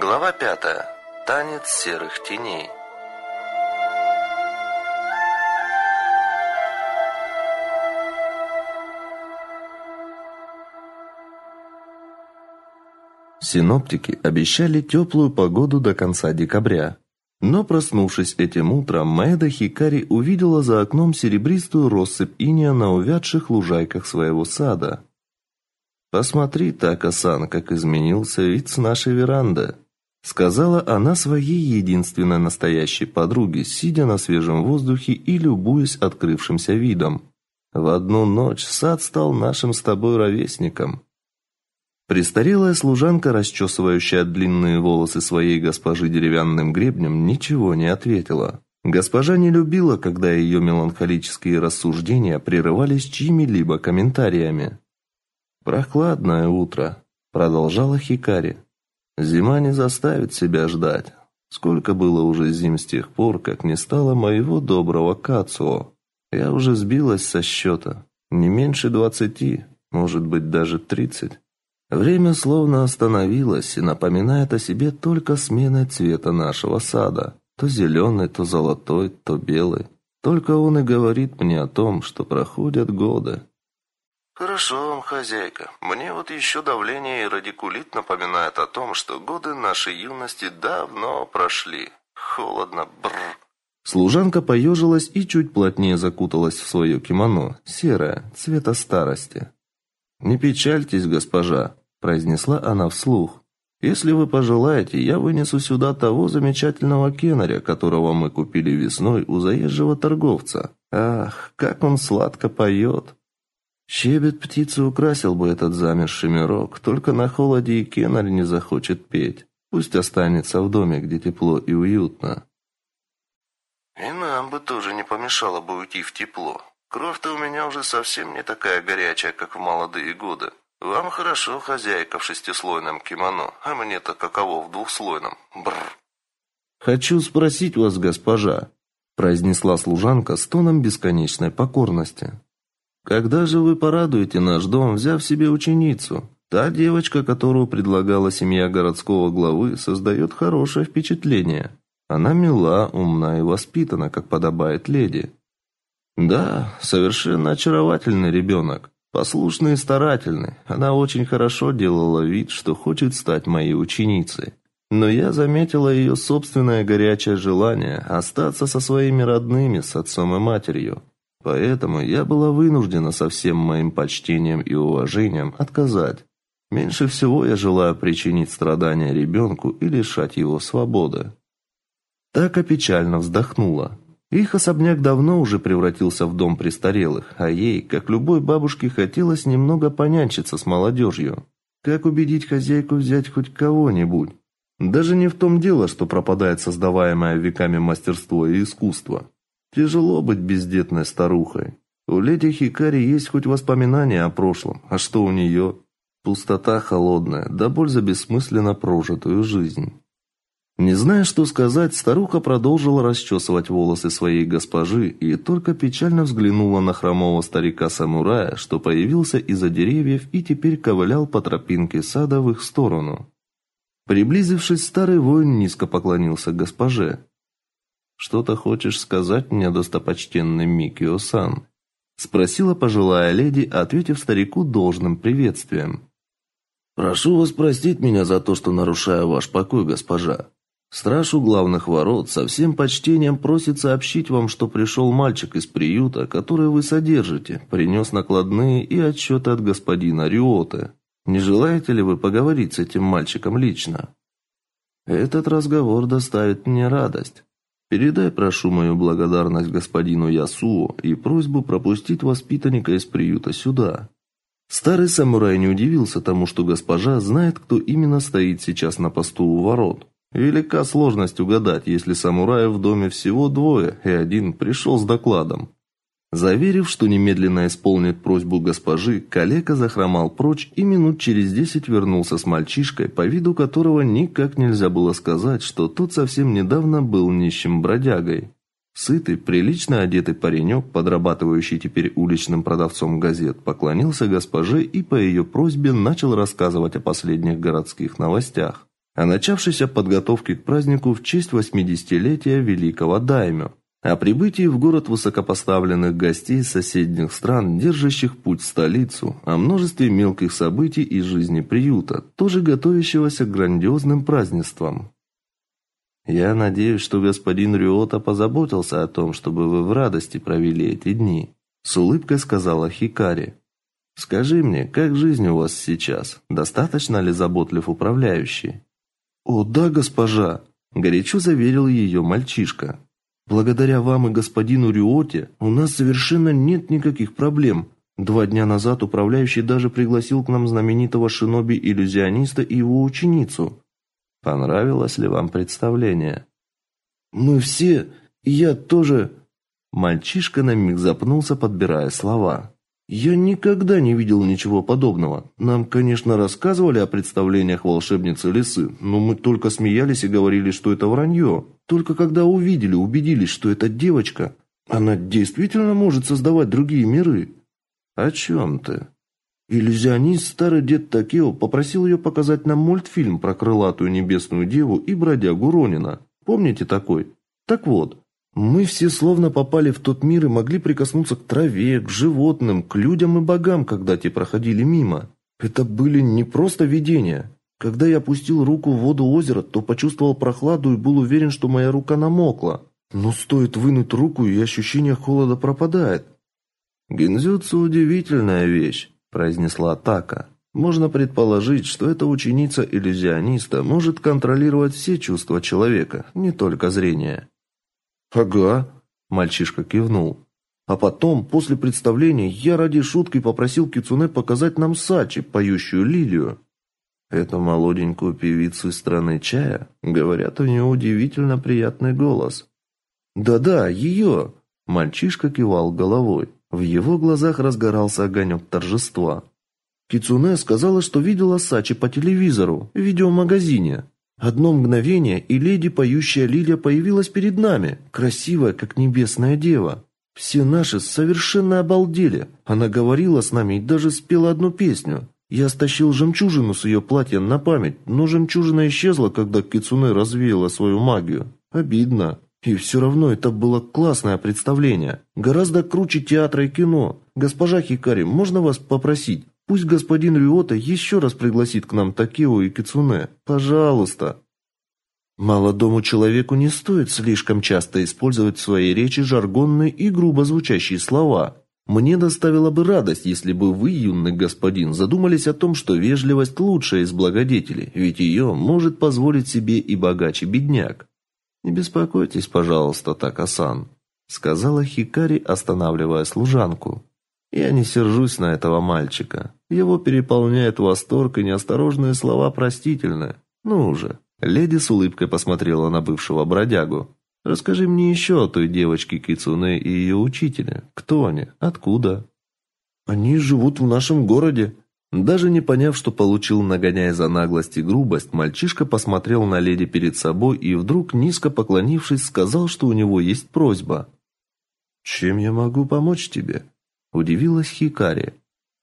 Глава пятая. Танец серых теней. Синоптики обещали теплую погоду до конца декабря. Но проснувшись этим утром, Маэда Хикари увидела за окном серебристую россыпь иния на увядших лужайках своего сада. Посмотри, Така-сан, как изменился вид с нашей веранды, сказала она своей единственной настоящей подруге, сидя на свежем воздухе и любуясь открывшимся видом. В одну ночь сад стал нашим с тобой ровесником. Престарелая служанка, расчесывающая длинные волосы своей госпожи деревянным гребнем, ничего не ответила. Госпожа не любила, когда ее меланхолические рассуждения прерывались чьими-либо комментариями. Прохладное утро, продолжала Хикари. Зима не заставит себя ждать. Сколько было уже зим с тех пор, как не стало моего доброго Кацуо. Я уже сбилась со счета. Не меньше двадцати, может быть, даже тридцать. Время словно остановилось и напоминает о себе только сменой цвета нашего сада. То зеленый, то золотой, то белый. Только он и говорит мне о том, что проходят годы. Хорошо вам, хозяйка. Мне вот еще давление и радикулит напоминают о том, что годы нашей юности давно прошли. Холодно, бррр. Служанка поежилась и чуть плотнее закуталась в свое кимоно, серое, цвета старости. «Не печальтесь, госпожа», – произнесла она вслух. «Если вы пожелаете, я вынесу сюда того замечательного кеннеря, которого мы купили весной у заезжего торговца. Ах, как он сладко поет!» Щебет птицы украсил бы этот замерзший мирок, только на холоде и Кеннель не захочет петь. Пусть останется в доме, где тепло и уютно. И нам бы тоже не помешало бы уйти в тепло. Кровь-то у меня уже совсем не такая горячая, как в молодые годы. Вам хорошо, хозяйка, в шестислойном кимоно, а мне-то каково в двухслойном. Бррр. Хочу спросить вас, госпожа, произнесла служанка с тоном бесконечной покорности. Когда же вы порадуете наш дом, взяв себе ученицу? Та девочка, которую предлагала семья городского главы, создает хорошее впечатление. Она мила, умна и воспитана, как подобает леди. Да, совершенно очаровательный ребенок. Послушный и старательный. Она очень хорошо делала вид, что хочет стать моей ученицей. Но я заметила ее собственное горячее желание остаться со своими родными, с отцом и матерью. Поэтому я была вынуждена со всем моим почтением и уважением отказать. Меньше всего я желаю причинить страдания ребенку и лишать его свободы. Так печально вздохнула. Их особняк давно уже превратился в дом престарелых, а ей, как любой бабушке, хотелось немного понянчиться с молодежью. Как убедить хозяйку взять хоть кого-нибудь? Даже не в том дело, что пропадает создаваемое веками мастерство и искусство. Тяжело быть бездетной старухой. У леди Хикари есть хоть воспоминания о прошлом, а что у нее? Пустота холодная, да боль за бессмысленно прожитую жизнь. Не зная, что сказать, старуха продолжила расчесывать волосы своей госпожи и только печально взглянула на хромого старика-самурая, что появился из-за деревьев и теперь ковылял по тропинке сада в их сторону. Приблизившись, старый воин низко поклонился госпоже. Что-то хочешь сказать мне, достопочтенный Микио-сан? спросила пожилая леди, ответив старику должным приветствием. Прошу вас простить меня за то, что нарушаю ваш покой, госпожа. Страж у главных ворот со всем почтением просит сообщить вам, что пришел мальчик из приюта, который вы содержите, принес накладные и отчеты от господина Риоты. Не желаете ли вы поговорить с этим мальчиком лично? Этот разговор доставит мне радость. Передай, прошу, мою благодарность господину Ясуо и просьбу пропустить воспитанника из приюта сюда. Старый самурай не удивился тому, что госпожа знает, кто именно стоит сейчас на посту у ворот. Велика сложность угадать, если самураев в доме всего двое, и один пришел с докладом. Заверив, что немедленно исполнит просьбу госпожи, калека захромал прочь и минут через десять вернулся с мальчишкой, по виду которого никак нельзя было сказать, что тот совсем недавно был нищим бродягой. Сытый, прилично одетый паренек, подрабатывающий теперь уличным продавцом газет, поклонился госпоже и по ее просьбе начал рассказывать о последних городских новостях. о начавшейся подготовке к празднику в честь 80-летия великого даймё, о прибытии в город высокопоставленных гостей соседних стран, держащих путь в столицу, о множестве мелких событий из жизни приюта, тоже готовящегося к грандиозным празднествам. Я надеюсь, что господин Рюота позаботился о том, чтобы вы в радости провели эти дни, с улыбкой сказала Хикари. Скажи мне, как жизнь у вас сейчас? Достаточно ли заботлив управляющий? О, да, госпожа, горячо заверил ее мальчишка. Благодаря вам и господину Рюоте у нас совершенно нет никаких проблем. Два дня назад управляющий даже пригласил к нам знаменитого шиноби-иллюзиониста и его ученицу. Понравилось ли вам представление? Мы все, я тоже. Мальчишка на миг запнулся, подбирая слова. Я никогда не видел ничего подобного. Нам, конечно, рассказывали о представлениях волшебницы Лисы, но мы только смеялись и говорили, что это вранье. Только когда увидели, убедились, что эта девочка, она действительно может создавать другие миры. О чем ты? Иллюзионист старый дед Такео попросил ее показать нам мультфильм про крылатую небесную деву и бродягу Ронина. Помните такой? Так вот, мы все словно попали в тот мир и могли прикоснуться к траве, к животным, к людям и богам, когда те проходили мимо. Это были не просто видения. Когда я опустил руку в воду озера, то почувствовал прохладу и был уверен, что моя рука намокла. Но стоит вынуть руку, и ощущение холода пропадает. «Гинзюцу – удивительная вещь», – произнесла Така. «Можно предположить, что эта ученица иллюзиониста может контролировать все чувства человека, не только зрение». «Ага», – мальчишка кивнул. А потом, после представления, я ради шутки попросил Кицуне показать нам Сачи, поющую лилию. Эту молоденькую певицу из страны чая, говорят, у нее удивительно приятный голос. Да-да, ее!» Мальчишка кивал головой. В его глазах разгорался огонек торжества. Кицуне сказала, что видела Сачи по телевизору, в видеомагазине. Одно мгновение, и леди, поющая лилия, появилась перед нами, красивая, как небесная дева. Все наши совершенно обалдели. Она говорила с нами и даже спела одну песню. Я стащил жемчужину с ее платья на память, но жемчужина исчезла, когда Кицуне развеяла свою магию. Обидно. И все равно это было классное представление. Гораздо круче театра и кино. Госпожа Хикари, можно вас попросить? Пусть господин Риота еще раз пригласит к нам Такео и Кицуне. Пожалуйста. Молодому человеку не стоит слишком часто использовать в своей речи жаргонные и грубо звучащие слова. Мне доставило бы радость, если бы вы, юный господин, задумались о том, что вежливость лучшая из благодетелей, ведь ее может позволить себе и богаче бедняк. Не беспокойтесь, пожалуйста, Такасан, сказала Хикари, останавливая служанку. Я не сержусь на этого мальчика. Его переполняет восторг и неосторожные слова простительны. Ну уже. Леди с улыбкой посмотрела на бывшего бродягу. Расскажи мне еще о той девочке Кицуне и ее учителе. Кто они? Откуда? Они живут в нашем городе. Даже не поняв, что получил нагоняя за наглость и грубость, мальчишка посмотрел на леди перед собой и вдруг, низко поклонившись, сказал, что у него есть просьба. «Чем я могу помочь тебе?» Удивилась Хикари.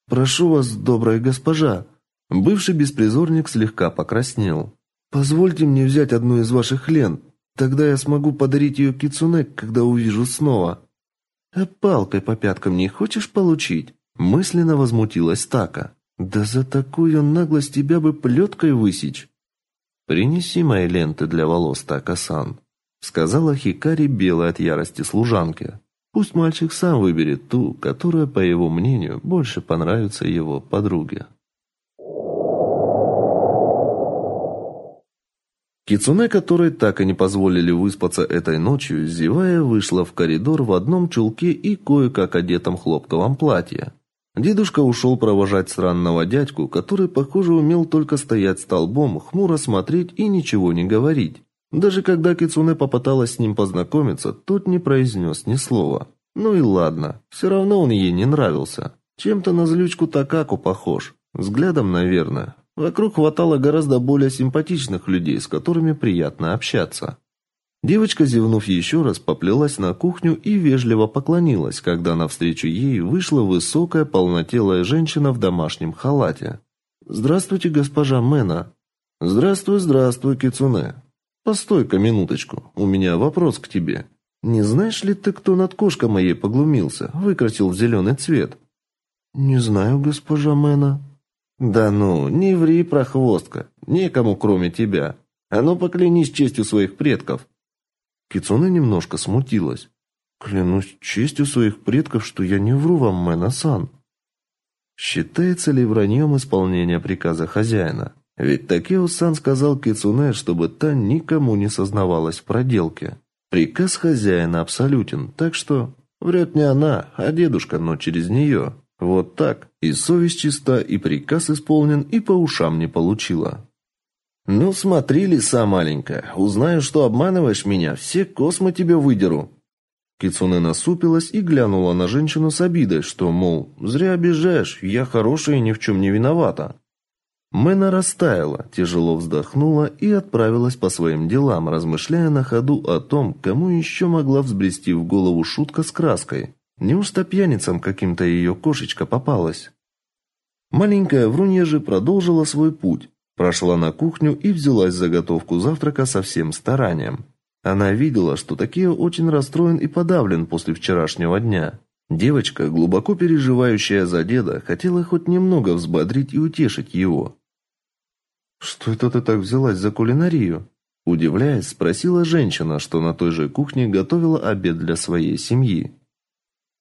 «Прошу вас, добрая госпожа». Бывший беспризорник слегка покраснел. «Позвольте мне взять одну из ваших лент. Тогда я смогу подарить ее Кицуне, когда увижу снова». «А палкой по пяткам не хочешь получить?» Мысленно возмутилась Така. «Да за такую наглость тебя бы плеткой высечь!» «Принеси мои ленты для волос, Така-сан», — сказала Хикари белой от ярости служанке. Пусть мальчик сам выберет ту, которая, по его мнению, больше понравится его подруге. Кицуне, которой так и не позволили выспаться этой ночью, зевая, вышла в коридор в одном чулке и кое-как одетом хлопковом платье. Дедушка ушел провожать странного дядьку, который, похоже, умел только стоять столбом, хмуро смотреть и ничего не говорить. Даже когда Кицуне попыталась с ним познакомиться, тот не произнес ни слова. Ну и ладно, все равно он ей не нравился. Чем-то на злючку Такаку похож. Взглядом, наверное. Вокруг хватало гораздо более симпатичных людей, с которыми приятно общаться. Девочка, зевнув еще раз, поплелась на кухню и вежливо поклонилась, когда навстречу ей вышла высокая, полнотелая женщина в домашнем халате. «Здравствуйте, госпожа Мэна», Здравствуй, здравствуй, кицуне. Постой-ка минуточку. У меня вопрос к тебе. Не знаешь ли ты, кто над кошкой моей поглумился, выкрасил в зеленый цвет? Не знаю, госпожа Мэна. Да ну, не ври, прохвостка. Некому, кроме тебя. А ну поклянись честью своих предков. Кицуне немножко смутилась. Клянусь честью своих предков, что я не вру вам, Мэна-сан. Считается ли враньем исполнение приказа хозяина? Ведь Такео-сан сказал Кицуне, чтобы та никому не сознавалась в проделке. Приказ хозяина абсолютен, так что врет не она, а дедушка, но через нее. Вот так. И совесть чиста, и приказ исполнен, и по ушам не получила. «Ну смотри, лиса маленькая, узнаю, что обманываешь меня, все космы тебе выдеру». Кицуне насупилась и глянула на женщину с обидой, что, мол, зря обижаешь, я хорошая и ни в чем не виновата. Мэна растаяла, тяжело вздохнула и отправилась по своим делам, размышляя на ходу о том, кому еще могла взбрести в голову шутка с краской. Неужто пьяницам каким-то ее кошечка попалась? Маленькая Врунья же продолжила свой путь, прошла на кухню и взялась за готовку завтрака со всем старанием. Она видела, что Такео очень расстроен и подавлен после вчерашнего дня. Девочка, глубоко переживающая за деда, хотела хоть немного взбодрить и утешить его. «Что это ты так взялась за кулинарию?» Удивляясь, спросила женщина, что на той же кухне готовила обед для своей семьи.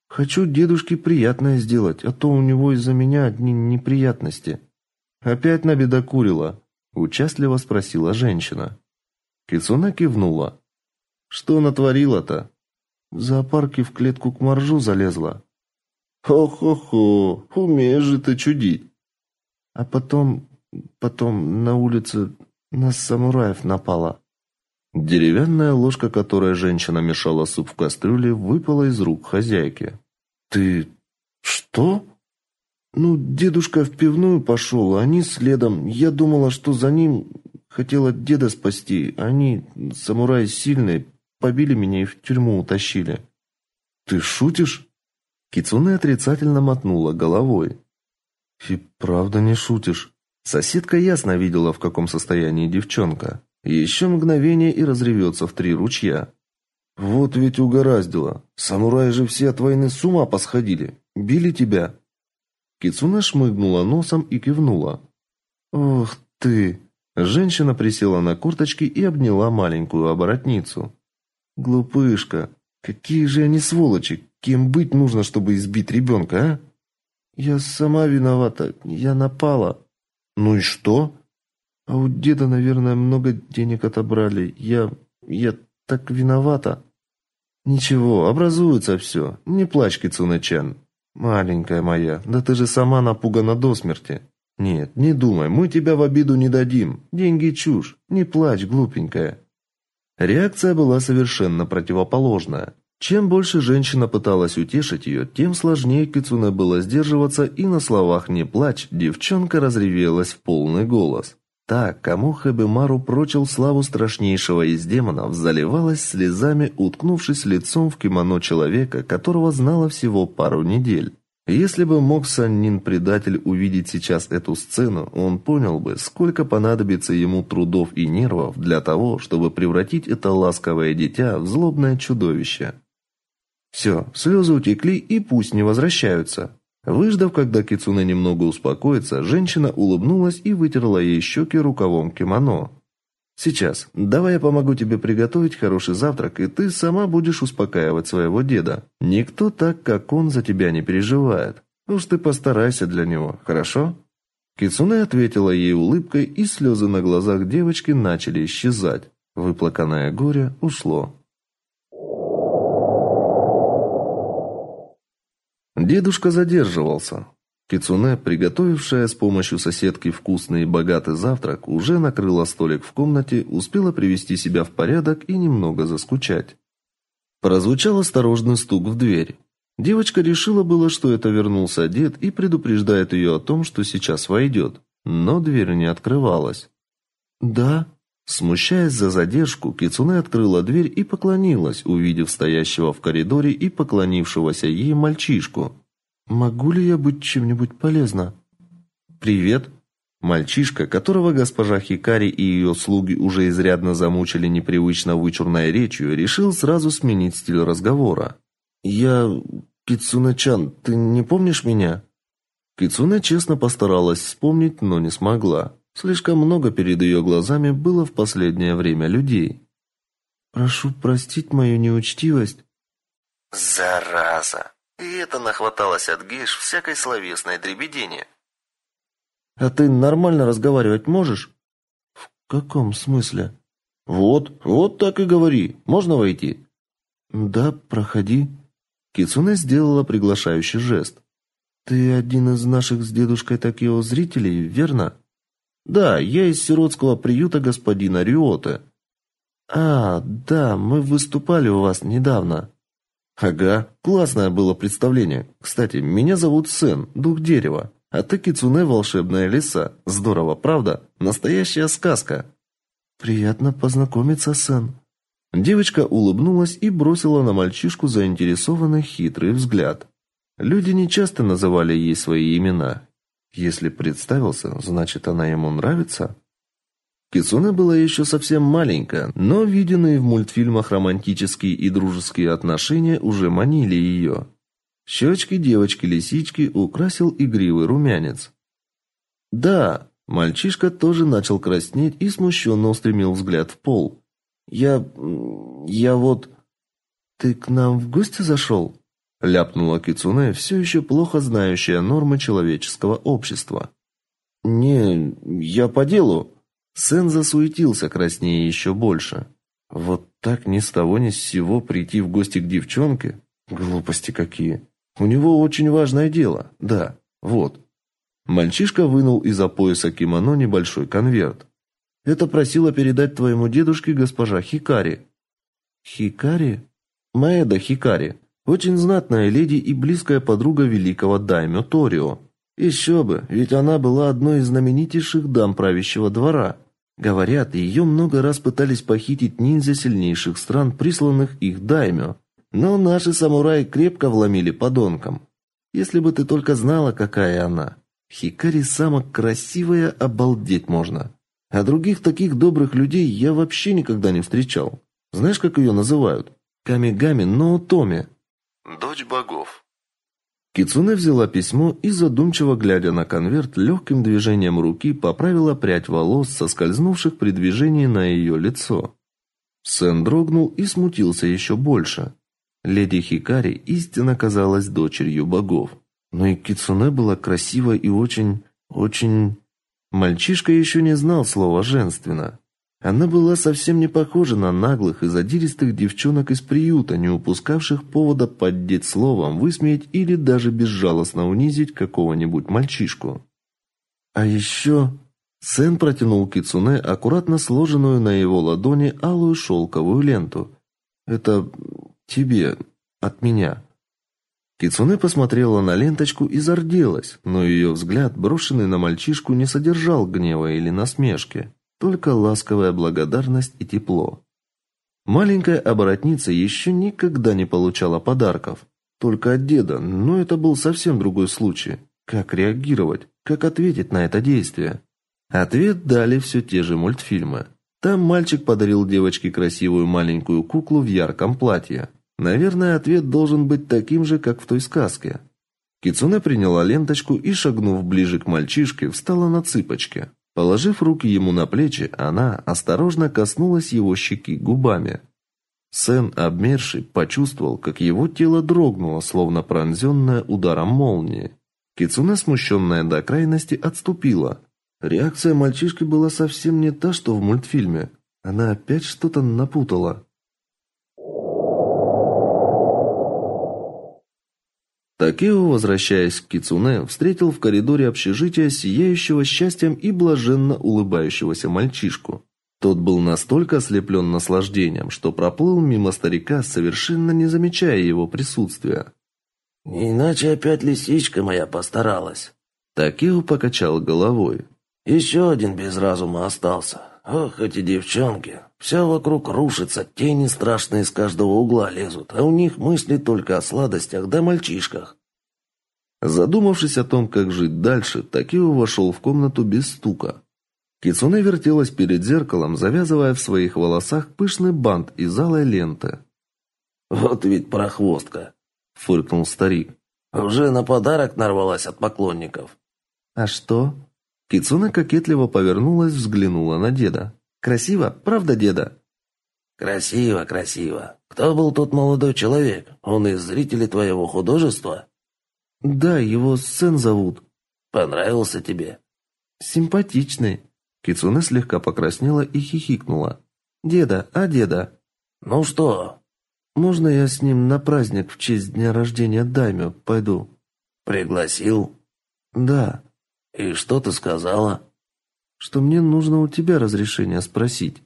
«Хочу дедушке приятное сделать, а то у него из-за меня одни неприятности». «Опять набедокурила?» – участливо спросила женщина. Кицуна кивнула. «Что натворила-то?» «В зоопарке в клетку к моржу залезла». «Хо-хо-хо, умеешь же ты чудить!» А потом Потом на улице на самураев напала. Деревянная ложка, которой женщина мешала суп в кастрюле, выпала из рук хозяйки. Ты что? Ну, дедушка в пивную пошел, а они следом. Я думала, что за ним хотела деда спасти. Они, самураи сильные, побили меня и в тюрьму утащили. Ты шутишь? Кицуне отрицательно мотнула головой. И правда не шутишь. Соседка ясно видела, в каком состоянии девчонка. Еще мгновение и разревется в три ручья. Вот ведь угораздило. Самураи же все от войны с ума посходили. Били тебя. Кицуна шмыгнула носом и кивнула. Ох ты. Женщина присела на корточки и обняла маленькую оборотницу. Глупышка, какие же они сволочи. Кем быть нужно, чтобы избить ребенка, а? Я сама виновата. Я напала. Ну и что? А у деда, наверное, много денег отобрали. Я... я так виновата. Ничего, образуется все. Не плачь, Кицуне-чан. Маленькая моя, да ты же сама напугана до смерти. Нет, не думай, мы тебя в обиду не дадим. Деньги чушь. Не плачь, глупенькая. Реакция была совершенно противоположная. Чем больше женщина пыталась утешить ее, тем сложнее Кицуне было сдерживаться, и на словах «не плачь» девчонка разревелась в полный голос. Та, кому Хабимару прочил славу страшнейшего из демонов, заливалась слезами, уткнувшись лицом в кимоно человека, которого знала всего пару недель. Если бы мог Саннин-предатель увидеть сейчас эту сцену, он понял бы, сколько понадобится ему трудов и нервов для того, чтобы превратить это ласковое дитя в злобное чудовище. Все, слезы утекли и пусть не возвращаются. Выждав, когда Кицуне немного успокоится, женщина улыбнулась и вытерла ей щеки рукавом кимоно. Сейчас, давай я помогу тебе приготовить хороший завтрак, и ты сама будешь успокаивать своего деда. Никто так, как он, за тебя не переживает. Уж ты постарайся для него, хорошо? Кицуне ответила ей улыбкой, и слезы на глазах девочки начали исчезать. Выплаканное горе ушло. Дедушка задерживался. Кицуне, приготовившая с помощью соседки вкусный и богатый завтрак, уже накрыла столик в комнате, успела привести себя в порядок и немного заскучать. Прозвучал осторожный стук в дверь. Девочка решила было, что это вернулся дед и предупреждает ее о том, что сейчас войдет, но дверь не открывалась. "Да?" Смущаясь за задержку, Кицуне открыла дверь и поклонилась, увидев стоящего в коридоре и поклонившегося ей мальчишку. «Могу ли я быть чем-нибудь полезна?» «Привет!» Мальчишка, которого госпожа Хикари и ее слуги уже изрядно замучили непривычно вычурной речью, решил сразу сменить стиль разговора. «Я... Кицуна-чан, ты не помнишь меня?» Кицуна честно постаралась вспомнить, но не смогла. Слишком много перед ее глазами было в последнее время людей. «Прошу простить мою неучтивость». «Зараза! И это нахваталось от гейш всякой словесной дребедени». «А ты нормально разговаривать можешь?» «В каком смысле?» «Вот, вот так и говори. Можно войти?» «Да, проходи». Кицуне сделала приглашающий жест. «Ты один из наших с дедушкой Такио зрителей, верно?» «Да, я из сиротского приюта господина Риота». «А, да, мы выступали у вас недавно». «Ага, классное было представление. Кстати, меня зовут Сен, дух дерева. А ты Кицуне волшебная лиса. Здорово, правда? Настоящая сказка». «Приятно познакомиться, Сен». Девочка улыбнулась и бросила на мальчишку заинтересованный хитрый взгляд. Люди не часто называли ей свои имена. Если представился, значит, она ему нравится. Кицуне была еще совсем маленькая, но виденные в мультфильмах романтические и дружеские отношения уже манили ее. Щечки девочки-лисички украсил игривый румянец. Да, мальчишка тоже начал краснеть и смущенно устремил взгляд в пол. Я я вот ты к нам в гости зашел?» Ляпнула Кицуне, все еще плохо знающая нормы человеческого общества. Не, я по делу. Сэн засуетился, краснее еще больше. Вот так ни с того ни с сего прийти в гости к девчонке? Глупости какие. У него очень важное дело. Да, вот. Мальчишка вынул из-за пояса кимоно небольшой конверт. Это просила передать твоему дедушке госпожа Хикари. Хикари? Маэда Хикари. Очень знатная леди и близкая подруга великого даймё Торио. Еще бы, ведь она была одной из знаменитейших дам правящего двора. Говорят, ее много раз пытались похитить ниндзя сильнейших стран, присланных их даймё. Но наши самураи крепко вломили подонкам. Если бы ты только знала, какая она. Хикари самая красивая, обалдеть можно. А других таких добрых людей я вообще никогда не встречал. Знаешь, как ее называют? Камигами Ноутоми. Дочь богов. Кицуне взяла письмо и, задумчиво глядя на конверт, легким движением руки поправила прядь волос, соскользнувших при движении на ее лицо. Сэн дрогнул и смутился еще больше. Леди Хикари истинно казалась дочерью богов. Но и Кицуне была красива и очень... очень... Мальчишка еще не знал слова «женственно». Она была совсем не похожа на наглых и задиристых девчонок из приюта, не упускавших повода поддеть словом, высмеять или даже безжалостно унизить какого-нибудь мальчишку. А еще Сэн протянул Кицуне аккуратно сложенную на его ладони алую шелковую ленту. Это тебе от меня. Кицуне посмотрела на ленточку и зарделась, но ее взгляд, брошенный на мальчишку, не содержал гнева или насмешки только ласковая благодарность и тепло. Маленькая оборотница еще никогда не получала подарков, только от деда, но это был совсем другой случай. Как реагировать, как ответить на это действие? Ответ дали все те же мультфильмы. Там мальчик подарил девочке красивую маленькую куклу в ярком платье. Наверное, ответ должен быть таким же, как в той сказке. Кицуне приняла ленточку и, шагнув ближе к мальчишке, встала на цыпочки. Положив руки ему на плечи, она осторожно коснулась его щеки губами. Сэн, обмерший, почувствовал, как его тело дрогнуло, словно пронзенное ударом молнии. Кицуне, смущенная до крайности, отступила. Реакция мальчишки была совсем не та, что в мультфильме. Она опять что-то напутала. Такео, возвращаясь к Кицуне, встретил в коридоре общежития сияющего счастьем и блаженно улыбающегося мальчишку. Тот был настолько ослеплен наслаждением, что проплыл мимо старика, совершенно не замечая его присутствия. «Иначе опять лисичка моя постаралась». Такео покачал головой. «Еще один без разума остался. Ох, эти девчонки. Все вокруг рушится, тени страшные с каждого угла лезут, а у них мысли только о сладостях да мальчишках. Задумавшись о том, как жить дальше, Такио вошел в комнату без стука. Кицуне вертелась перед зеркалом, завязывая в своих волосах пышный бант из алой ленты. «Вот ведь прохвостка!» — фыркнул старик. «Уже на подарок нарвалась от поклонников». «А что?» Кицуне кокетливо повернулась, взглянула на деда. «Красиво, правда, деда?» «Красиво, красиво. Кто был тот молодой человек? Он из зрителей твоего художества?» «Да, его Сен зовут». «Понравился тебе?» «Симпатичный». Кицуне слегка покраснела и хихикнула. «Деда, а деда?» «Ну что?» «Можно я с ним на праздник в честь дня рождения Даймё пойду?» «Пригласил?» «Да». «И что ты сказала?» «Что мне нужно у тебя разрешение спросить».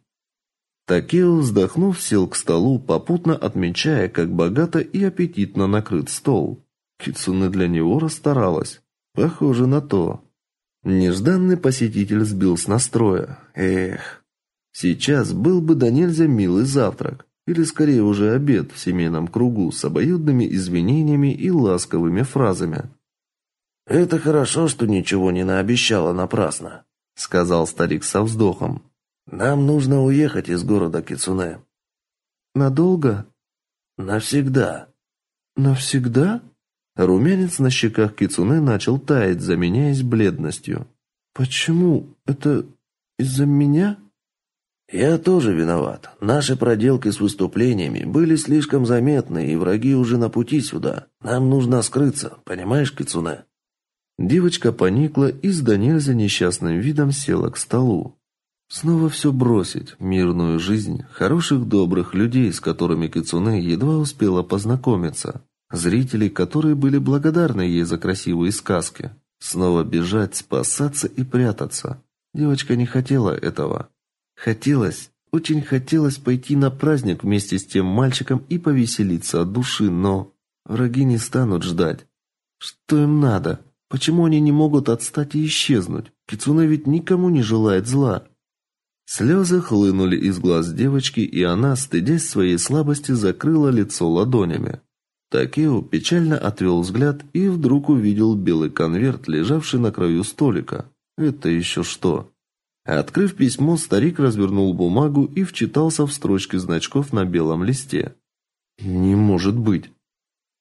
Такео, вздохнув, сел к столу, попутно отмечая, как богато и аппетитно накрыт стол. Кицуне для него расстаралась. Похоже на то. Нежданный посетитель сбил с настроя. Эх, сейчас был бы до нельзя милый завтрак. Или скорее уже обед в семейном кругу с обоюдными извинениями и ласковыми фразами. «Это хорошо, что ничего не наобещала напрасно», — сказал старик со вздохом. «Нам нужно уехать из города Кицуне». «Надолго?» «Навсегда». «Навсегда?» Румянец на щеках Кицуне начал таять, заменяясь бледностью. Почему? Это из-за меня? Я тоже виноват. Наши проделки с выступлениями были слишком заметны, и враги уже на пути сюда. Нам нужно скрыться, понимаешь, Кицуне? Девочка поникла и с нельзя несчастным видом села к столу. Снова все бросить, мирную жизнь, хороших добрых людей, с которыми Кицуне едва успела познакомиться. Зрителей, которые были благодарны ей за красивые сказки. Снова бежать, спасаться и прятаться. Девочка не хотела этого. Хотелось, очень хотелось пойти на праздник вместе с тем мальчиком и повеселиться от души, но враги не станут ждать. Что им надо? Почему они не могут отстать и исчезнуть? Кицуне ведь никому не желает зла. Слезы хлынули из глаз девочки, и она, стыдясь своей слабости, закрыла лицо ладонями. Такео печально отвел взгляд и вдруг увидел белый конверт, лежавший на краю столика. Это еще что? Открыв письмо, старик развернул бумагу и вчитался в строчки значков на белом листе. Не может быть.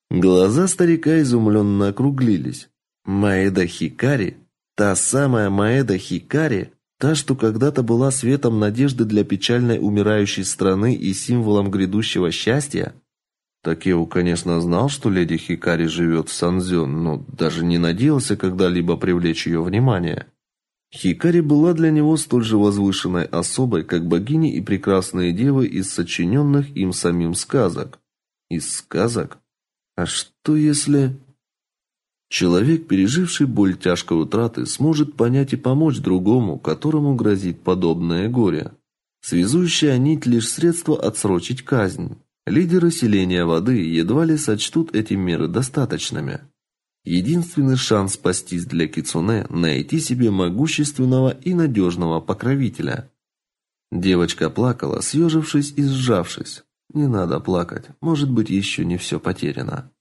Глаза старика изумленно округлились. Маэда Хикари, та самая Маэда Хикари, та, что когда-то была светом надежды для печальной умирающей страны и символом грядущего счастья, Такео, конечно, знал, что леди Хикари живет в Санзён, но даже не надеялся когда-либо привлечь ее внимание. Хикари была для него столь же возвышенной особой, как богини и прекрасные девы из сочиненных им самим сказок. Из сказок? А что если... Человек, переживший боль тяжкой утраты, сможет понять и помочь другому, которому грозит подобное горе. Связующая нить лишь средство отсрочить казнь. Лидеры селения воды едва ли сочтут эти меры достаточными. Единственный шанс спастись для Кицуне – найти себе могущественного и надежного покровителя. Девочка плакала, съежившись и сжавшись. Не надо плакать, может быть, еще не все потеряно.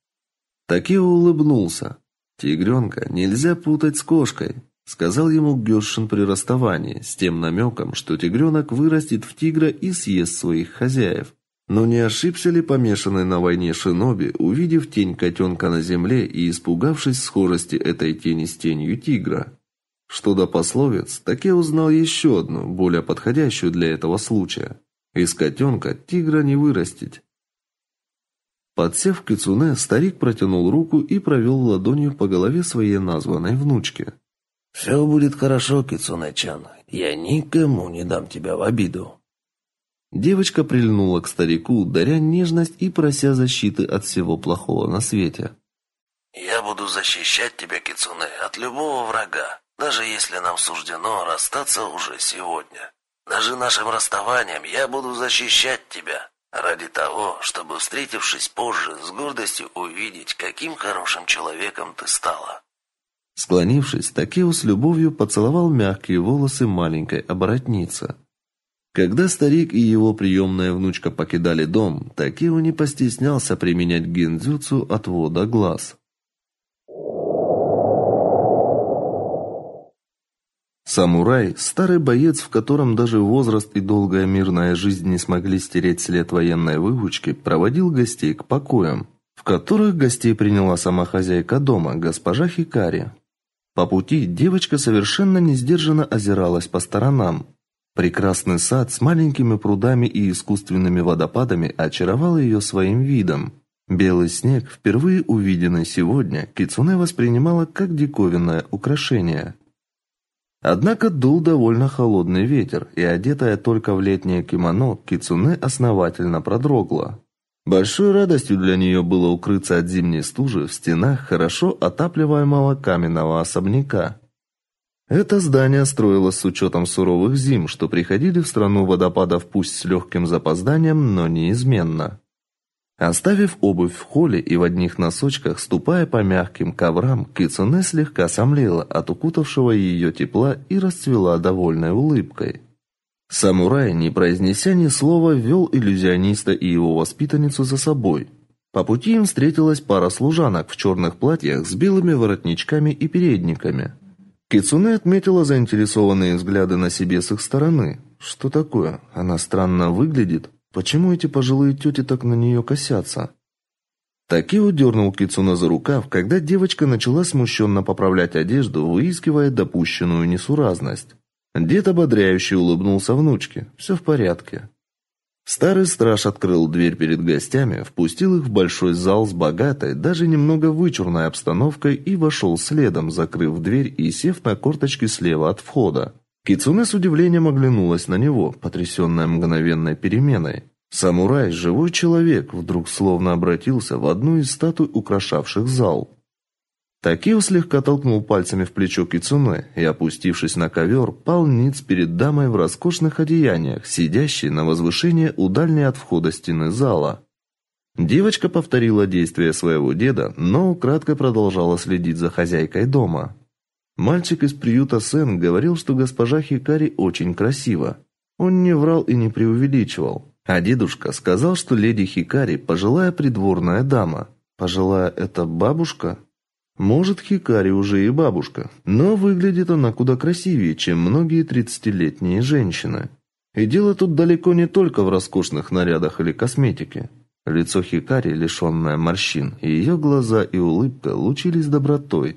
Такио улыбнулся. Тигренка нельзя путать с кошкой, сказал ему Гёшин при расставании, с тем намеком, что тигренок вырастет в тигра и съест своих хозяев. Но не ошибся ли помешанный на войне шиноби, увидев тень котенка на земле и испугавшись схожести этой тени с тенью тигра? Что до пословиц, так я узнал еще одну, более подходящую для этого случая. Из котенка тигра не вырастить. Подсев к кицуне, старик протянул руку и провел ладонью по голове своей названной внучки. «Все будет хорошо, кицуне-чан. Я никому не дам тебя в обиду». Девочка прильнула к старику, даря нежность и прося защиты от всего плохого на свете. «Я буду защищать тебя, Кицуне, от любого врага, даже если нам суждено расстаться уже сегодня. Даже нашим расставанием я буду защищать тебя, ради того, чтобы, встретившись позже, с гордостью увидеть, каким хорошим человеком ты стала». Склонившись, Такео с любовью поцеловал мягкие волосы маленькой оборотницы. Когда старик и его приемная внучка покидали дом, Такио не постеснялся применять гензюцу отвода глаз. Самурай, старый боец, в котором даже возраст и долгая мирная жизнь не смогли стереть след военной выучки, проводил гостей к покоям, в которых гостей приняла сама хозяйка дома, госпожа Хикари. По пути девочка совершенно несдержанно озиралась по сторонам. Прекрасный сад с маленькими прудами и искусственными водопадами очаровал ее своим видом. Белый снег, впервые увиденный сегодня, Кицуне воспринимала как диковинное украшение – Однако дул довольно холодный ветер, и одетая только в летнее кимоно, кицунэ основательно продрогла. Большой радостью для нее было укрыться от зимней стужи в стенах хорошо отапливаемого каменного особняка. Это здание строилось с учетом суровых зим, что приходили в страну водопадов пусть с легким запозданием, но неизменно. Оставив обувь в холле и в одних носочках, ступая по мягким коврам, Кицуне слегка сомлела от укутавшего ее тепла и расцвела довольной улыбкой. Самурай, не произнеся ни слова, вел иллюзиониста и его воспитанницу за собой. По пути им встретилась пара служанок в черных платьях с белыми воротничками и передниками. Кицуне отметила заинтересованные взгляды на себе с их стороны. Что такое? Она странно выглядит, Почему эти пожилые тети так на нее косятся? Такио дернул Кицуна за рукав, когда девочка начала смущенно поправлять одежду, выискивая допущенную несуразность. Дед ободряюще улыбнулся внучке. Все в порядке. Старый страж открыл дверь перед гостями, впустил их в большой зал с богатой, даже немного вычурной обстановкой и вошел следом, закрыв дверь и сев на корточки слева от входа. Кицуне с удивлением оглянулась на него, потрясенная мгновенной переменой. Самурай, живой человек, вдруг словно обратился в одну из статуй, украшавших зал. Такио слегка толкнул пальцами в плечо Кицуне и, опустившись на ковер, пал ниц перед дамой в роскошных одеяниях, сидящей на возвышении у дальней от входа стены зала. Девочка повторила действия своего деда, но украдкой продолжала следить за хозяйкой дома. Мальчик из приюта Сен говорил, что госпожа Хикари очень красива. Он не врал и не преувеличивал. А дедушка сказал, что леди Хикари пожилая придворная дама. Пожилая это бабушка? Может, Хикари уже и бабушка, но выглядит она куда красивее, чем многие тридцатилетние женщины. И дело тут далеко не только в роскошных нарядах или косметике. Лицо Хикари, лишенное морщин, и ее глаза и улыбка лучились добротой.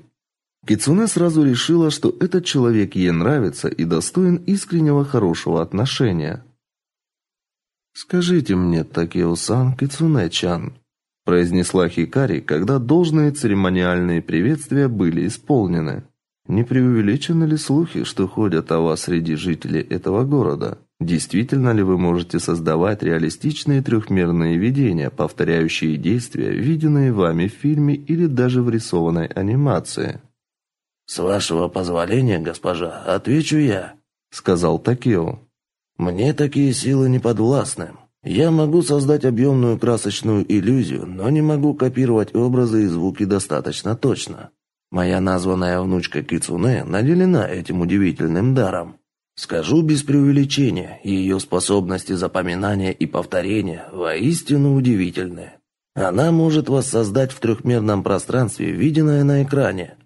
Кицуне сразу решила, что этот человек ей нравится и достоин искреннего хорошего отношения. Скажите мне, Такео-сан, Кицуне-чан, произнесла Хикари, когда должные церемониальные приветствия были исполнены. Не преувеличены ли слухи, что ходят о вас среди жителей этого города? Действительно ли вы можете создавать реалистичные трехмерные видения, повторяющие действия, виденные вами в фильме или даже в рисованной анимации? «С вашего позволения, госпожа, отвечу я», — сказал Такео. «Мне такие силы не подвластны. Я могу создать объемную красочную иллюзию, но не могу копировать образы и звуки достаточно точно. Моя названная внучка Кицуне наделена этим удивительным даром. Скажу без преувеличения, ее способности запоминания и повторения воистину удивительны. Она может воссоздать в трехмерном пространстве виденное на экране,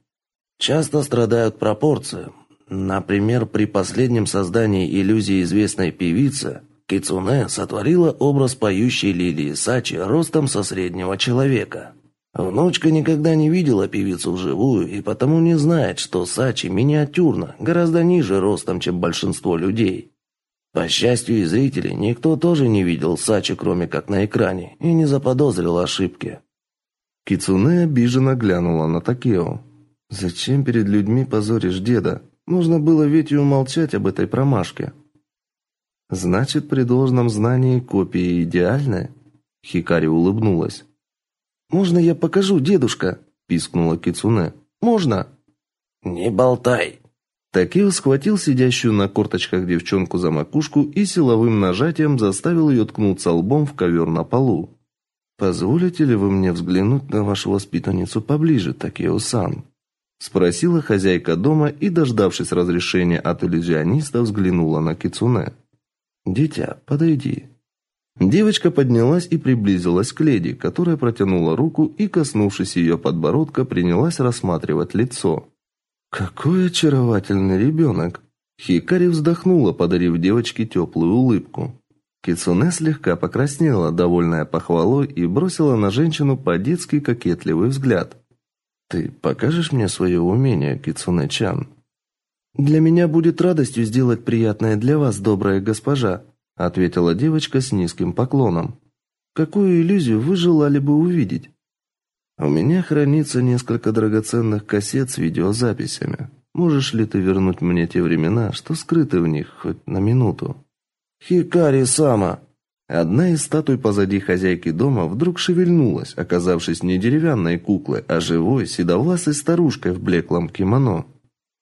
часто страдают пропорции. Например, при последнем создании иллюзии известной певицы Кицуне сотворила образ поющей лилии Сачи ростом со среднего человека. Внучка никогда не видела певицу вживую и потому не знает, что Сачи миниатюрна, гораздо ниже ростом, чем большинство людей. По счастью и зрителей, никто тоже не видел Сачи, кроме как на экране, и не заподозрил ошибки. Кицуне обиженно глянула на Такео. Зачем перед людьми позоришь деда? Нужно было ведь и умолчать об этой промашке. Значит, при должном знании копия идеальная? Хикари улыбнулась. Можно я покажу, дедушка? пискнула Кицуне. Можно? Не болтай. Такио схватил сидящую на корточках девчонку за макушку и силовым нажатием заставил ее ткнуться лбом в ковер на полу. Позволите ли вы мне взглянуть на вашу воспитанницу поближе, Такио-сан? Спросила хозяйка дома и, дождавшись разрешения от иллюзиониста, взглянула на кицунэ. "Дитя, подойди". Девочка поднялась и приблизилась к леди, которая протянула руку и, коснувшись ее подбородка, принялась рассматривать лицо. Какой очаровательный ребенок!» Хикари вздохнула, подарив девочке теплую улыбку. Кицуне слегка покраснела, довольная похвалой, и бросила на женщину по-детски кокетливый взгляд. «Ты покажешь мне свое умение, Кицуне-чан?» «Для меня будет радостью сделать приятное для вас, добрая госпожа», ответила девочка с низким поклоном. «Какую иллюзию вы желали бы увидеть?» «У меня хранится несколько драгоценных кассет с видеозаписями. Можешь ли ты вернуть мне те времена, что скрыты в них, хоть на минуту?» «Хикари-сама!» Одна из статуй позади хозяйки дома вдруг шевельнулась, оказавшись не деревянной куклой, а живой, седовласой старушкой в блеклом кимоно.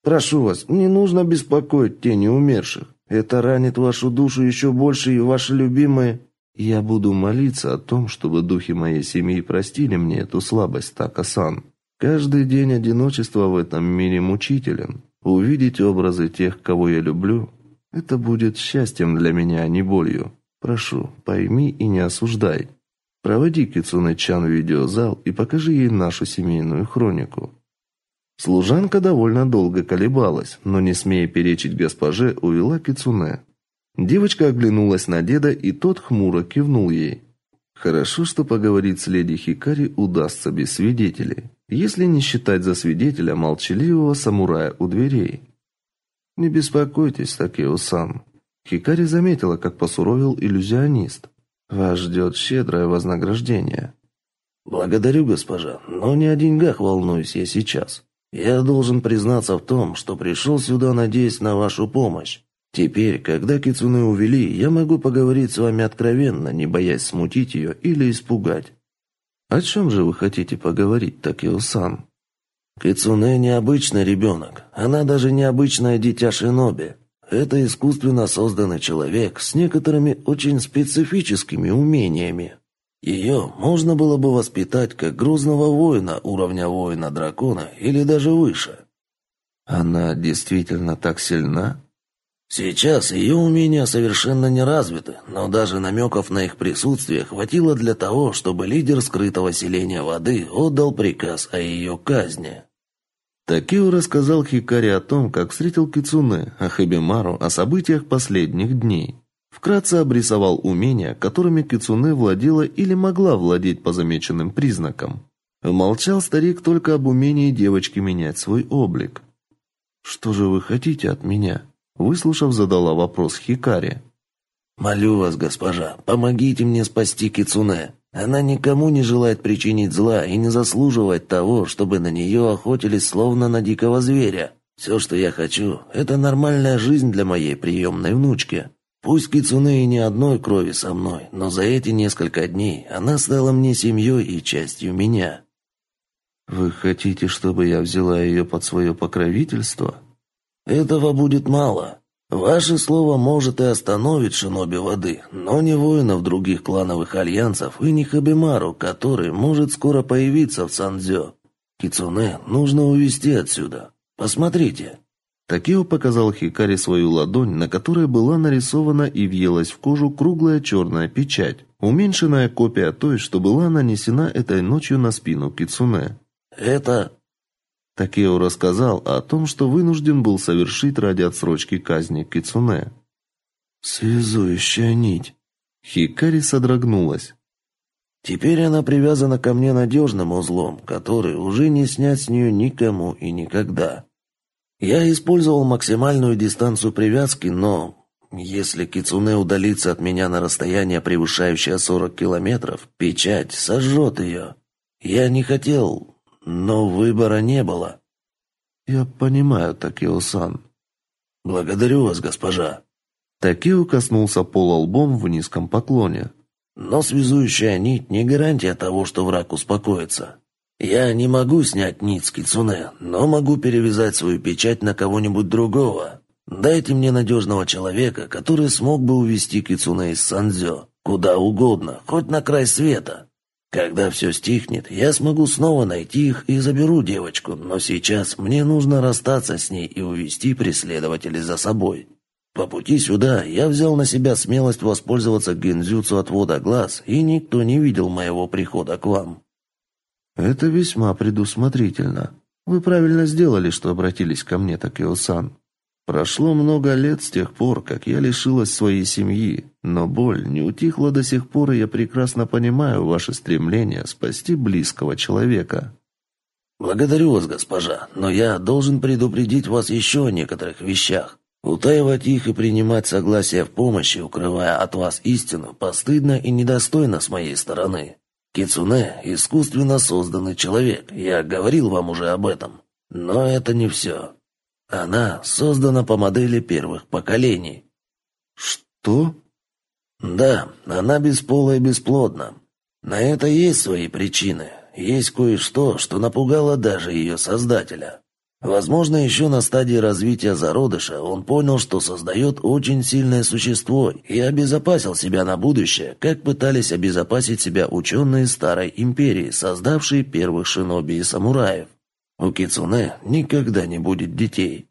«Прошу вас, не нужно беспокоить тени умерших. Это ранит вашу душу еще больше, и ваши любимые...» «Я буду молиться о том, чтобы духи моей семьи простили мне эту слабость, Така-сан. Каждый день одиночества в этом мире мучителен. Увидеть образы тех, кого я люблю, это будет счастьем для меня, а не болью. Прошу, пойми и не осуждай. Проводи Кицуне-чан в видеозал и покажи ей нашу семейную хронику. Служанка довольно долго колебалась, но не смея перечить госпоже, увела Кицуне. Девочка оглянулась на деда, и тот хмуро кивнул ей. Хорошо, что поговорить с леди Хикари удастся без свидетелей, если не считать за свидетеля молчаливого самурая у дверей. Не беспокойтесь, Такео-сан, Хикари заметила, как посуровил иллюзионист. Вас ждет щедрое вознаграждение. Благодарю, госпожа, но не о деньгах волнуюсь я сейчас. Я должен признаться в том, что пришел сюда, надеясь на вашу помощь. Теперь, когда Кицуне увели, я могу поговорить с вами откровенно, не боясь смутить ее или испугать. О чем же вы хотите поговорить, Такео-сан? Кицуне необычный ребенок. Она даже необычное дитя шиноби. Это искусственно созданный человек с некоторыми очень специфическими умениями. Ее можно было бы воспитать как грозного воина уровня воина-дракона или даже выше. Она действительно так сильна? Сейчас ее умения совершенно не развиты, но даже намеков на их присутствие хватило для того, чтобы лидер скрытого селения воды отдал приказ о ее казни. Такио рассказал Хикари о том, как встретил Кицуне, а Хабимару о событиях последних дней. Вкратце обрисовал умения, которыми Кицуне владела или могла владеть по замеченным признакам. Молчал старик только об умении девочки менять свой облик. «Что же вы хотите от меня?» Выслушав, задала вопрос Хикари. «Молю вас, госпожа, помогите мне спасти Кицуне. Она никому не желает причинить зла и не заслуживает того, чтобы на нее охотились словно на дикого зверя. Все, что я хочу, это нормальная жизнь для моей приемной внучки. Пусть Кицуне и не одной крови со мной, но за эти несколько дней она стала мне семьей и частью меня. Вы хотите, чтобы я взяла ее под свое покровительство? Этого будет мало. Ваше слово может и остановить шиноби воды, но не воинов других клановых альянсов и не Хабимару, который может скоро появиться в Сандзё. Кицуне нужно увести отсюда. Посмотрите. Такио показал Хикари свою ладонь, на которой была нарисована и въелась в кожу круглая черная печать, уменьшенная копия той, что была нанесена этой ночью на спину Кицуне. Это Такео рассказал о том, что вынужден был совершить ради отсрочки казни Кицуне. «Связующая нить». Хикари содрогнулась. «Теперь она привязана ко мне надежным узлом, который уже не снять с нее никому и никогда. Я использовал максимальную дистанцию привязки, но если Кицуне удалится от меня на расстояние, превышающее 40 километров, печать сожжет ее. Я не хотел, но выбора не было. Я понимаю, Такио-сан. Благодарю вас, госпожа. Такио коснулся пола лбом в низком поклоне. Но связующая нить не гарантия того, что враг успокоится. Я не могу снять нить с Кицуне, но могу перевязать свою печать на кого-нибудь другого. Дайте мне надежного человека, который смог бы увести Кицуне из Сандзё, куда угодно, хоть на край света. Когда все стихнет, я смогу снова найти их и заберу девочку, но сейчас мне нужно расстаться с ней и увести преследователей за собой. По пути сюда я взял на себя смелость воспользоваться гензюцу отвода глаз, и никто не видел моего прихода к вам. Это весьма предусмотрительно. Вы правильно сделали, что обратились ко мне, Такео-сан. Прошло много лет с тех пор, как я лишилась своей семьи, но боль не утихла до сих пор, и я прекрасно понимаю ваше стремление спасти близкого человека. Благодарю вас, госпожа, но я должен предупредить вас еще о некоторых вещах. Утаивать их и принимать согласие в помощи, укрывая от вас истину, постыдно и недостойно с моей стороны. Кицуне – искусственно созданный человек, я говорил вам уже об этом. Но это не все. Она создана по модели первых поколений. Что? Да, она бесполая и бесплодна. На это есть свои причины. Есть кое-что, что напугало даже ее создателя. Возможно, еще на стадии развития зародыша он понял, что создает очень сильное существо и обезопасил себя на будущее, как пытались обезопасить себя ученые Старой Империи, создавшие первых шиноби и самураев. У Кицуне никогда не будет детей.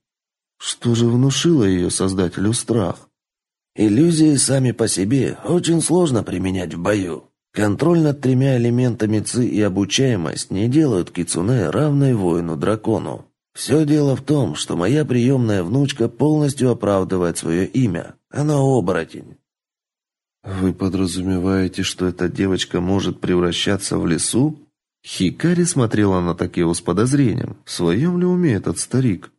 Что же внушило ее создателю страх? Иллюзии сами по себе очень сложно применять в бою. Контроль над тремя элементами ци и обучаемость не делают Кицуне равной воину-дракону. Все дело в том, что моя приемная внучка полностью оправдывает свое имя. Она оборотень. Вы подразумеваете, что эта девочка может превращаться в лесу? Хикари смотрела на Такео с подозрением. В своем ли уме этот старик?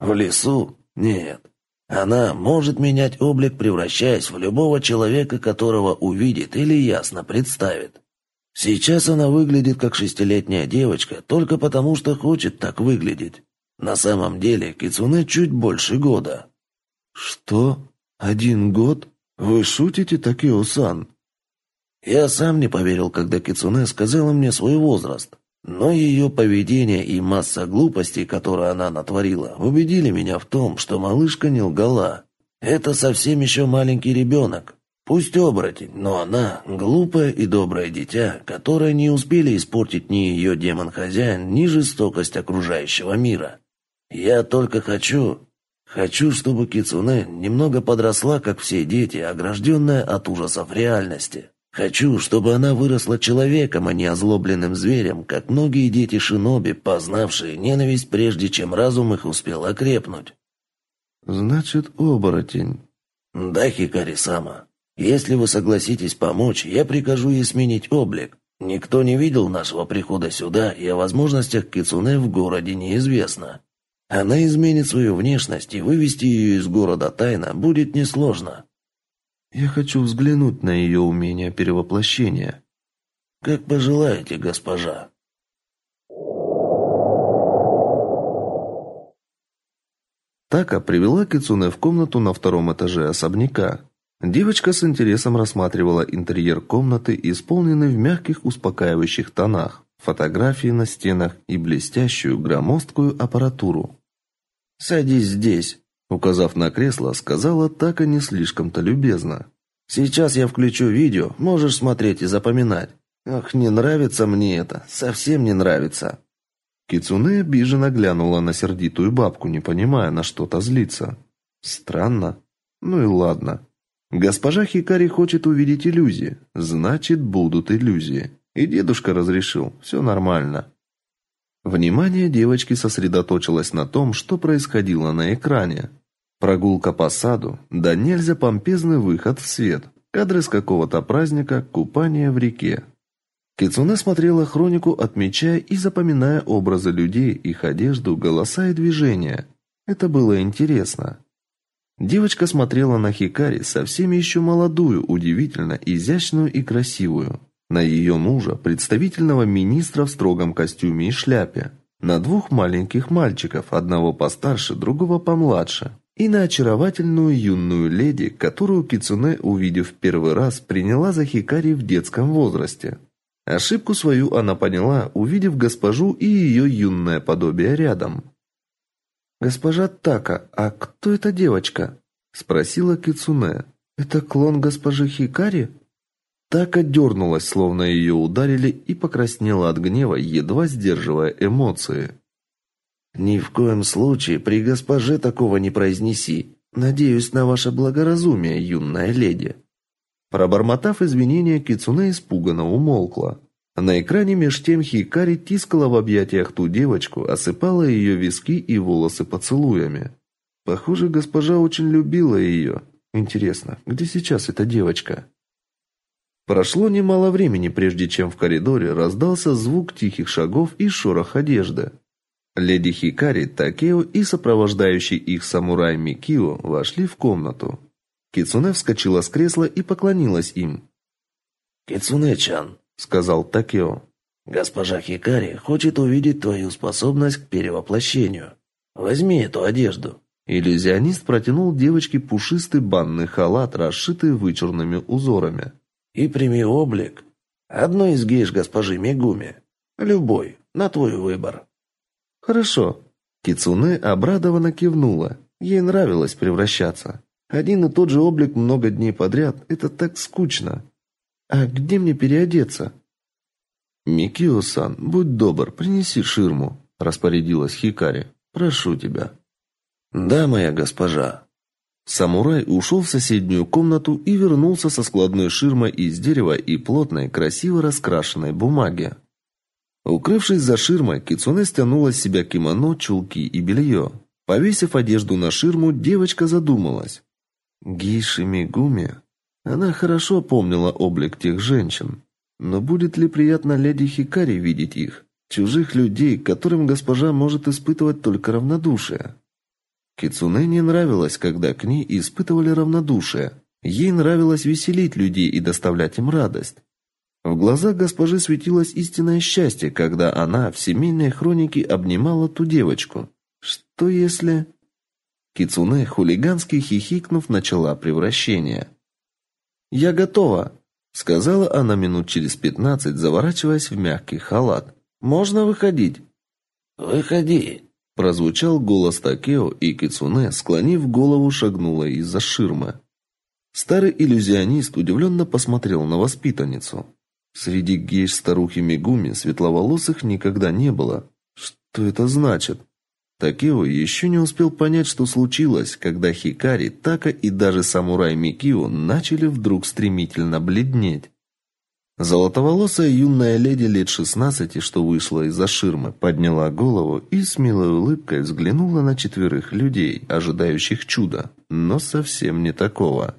В лесу? Нет. Она может менять облик, превращаясь в любого человека, которого увидит или ясно представит. Сейчас она выглядит как шестилетняя девочка только потому, что хочет так выглядеть. На самом деле Кицуне чуть больше года. Что? Один год? Вы шутите, Такео-сан? Я сам не поверил, когда Кицуне сказала мне свой возраст. Но ее поведение и масса глупостей, которые она натворила, убедили меня в том, что малышка не лгала. Это совсем еще маленький ребенок. Пусть оборотень, но она глупое и доброе дитя, которое не успели испортить ни ее демон-хозяин, ни жестокость окружающего мира. Я только хочу... Хочу, чтобы Кицуне немного подросла, как все дети, огражденная от ужасов реальности. Хочу, чтобы она выросла человеком, а не озлобленным зверем, как многие дети шиноби, познавшие ненависть прежде, чем разум их успел окрепнуть. Значит, оборотень. Да, Хикари-сама. Если вы согласитесь помочь, я прикажу ей сменить облик. Никто не видел нашего прихода сюда, и о возможностях Кицуне в городе неизвестно. Она изменит свою внешность, и вывести ее из города тайно будет несложно. Я хочу взглянуть на ее умение перевоплощения. Как пожелаете, госпожа. Така привела Кицуне в комнату на втором этаже особняка. Девочка с интересом рассматривала интерьер комнаты, исполненный в мягких успокаивающих тонах, фотографии на стенах и блестящую громоздкую аппаратуру. «Садись здесь», — указав на кресло, сказала так и не слишком-то любезно. «Сейчас я включу видео, можешь смотреть и запоминать. Ах, не нравится мне это, совсем не нравится». Кицуне обиженно глянула на сердитую бабку, не понимая, на что-то злиться. Странно. Ну и ладно. Госпожа Хикари хочет увидеть иллюзии. Значит, будут иллюзии. И дедушка разрешил. Все нормально. Внимание девочки сосредоточилось на том, что происходило на экране. Прогулка по саду, да нельзя помпезный выход в свет, кадры с какого-то праздника, купание в реке. Кицуне смотрела хронику, отмечая и запоминая образы людей, их одежду, голоса и движения. Это было интересно. Девочка смотрела на Хикари, совсем еще молодую, удивительно изящную и красивую. На ее мужа, представительного министра в строгом костюме и шляпе. На двух маленьких мальчиков, одного постарше, другого помладше. И на очаровательную юную леди, которую Кицуне, увидев первый раз, приняла за Хикари в детском возрасте. Ошибку свою она поняла, увидев госпожу и ее юное подобие рядом. «Госпожа Така, а кто эта девочка?» – спросила Кицуне. «Это клон госпожи Хикари?» Така дернулась, словно ее ударили, и покраснела от гнева, едва сдерживая эмоции. «Ни в коем случае при госпоже такого не произнеси. Надеюсь на ваше благоразумие, юная леди». Пробормотав извинения, Кицуне испуганно умолкла. На экране меж тем Хикари тискала в объятиях ту девочку, осыпала ее виски и волосы поцелуями. Похоже, госпожа очень любила ее. Интересно, где сейчас эта девочка? Прошло немало времени, прежде чем в коридоре раздался звук тихих шагов и шорох одежды. Леди Хикари, Такео и сопровождающий их самурай Микио вошли в комнату. Кицуне вскочила с кресла и поклонилась им. «Кицуне-чан», — сказал Такео. «Госпожа Хикари хочет увидеть твою способность к перевоплощению. Возьми эту одежду». Иллюзионист протянул девочке пушистый банный халат, расшитый вычурными узорами. «И прими облик одной из гейш госпожи Мегуми. Любой, на твой выбор». «Хорошо». Кицуне обрадованно кивнула. Ей нравилось превращаться. Один и тот же облик много дней подряд – это так скучно. А где мне переодеться? Микио-сан, будь добр, принеси ширму, распорядилась Хикари. Прошу тебя. Да, моя госпожа. Самурай ушел в соседнюю комнату и вернулся со складной ширмой из дерева и плотной, красиво раскрашенной бумаги. Укрывшись за ширмой, Кицуне стянула с себя кимоно, чулки и белье. Повесив одежду на ширму, девочка задумалась. Гейши Мигуми она хорошо помнила облик тех женщин. Но будет ли приятно леди Хикари видеть их, чужих людей, которым госпожа может испытывать только равнодушие? Кицуне не нравилось, когда к ней испытывали равнодушие. Ей нравилось веселить людей и доставлять им радость. В глазах госпожи светилось истинное счастье, когда она в семейной хронике обнимала ту девочку. Что если... Кицуне, хулигански хихикнув, начала превращение. «Я готова», — сказала она минут через пятнадцать, заворачиваясь в мягкий халат. «Можно выходить?» «Выходи», — прозвучал голос Такео, и Кицуне, склонив голову, шагнула из-за ширмы. Старый иллюзионист удивленно посмотрел на воспитанницу. Среди гейш старухи Мигуми светловолосых никогда не было. Что это значит? Такео еще не успел понять, что случилось, когда Хикари, Така и даже самурай Микио начали вдруг стремительно бледнеть. Золотоволосая юная леди лет шестнадцати, что вышла из-за ширмы, подняла голову и с милой улыбкой взглянула на четверых людей, ожидающих чуда, но совсем не такого.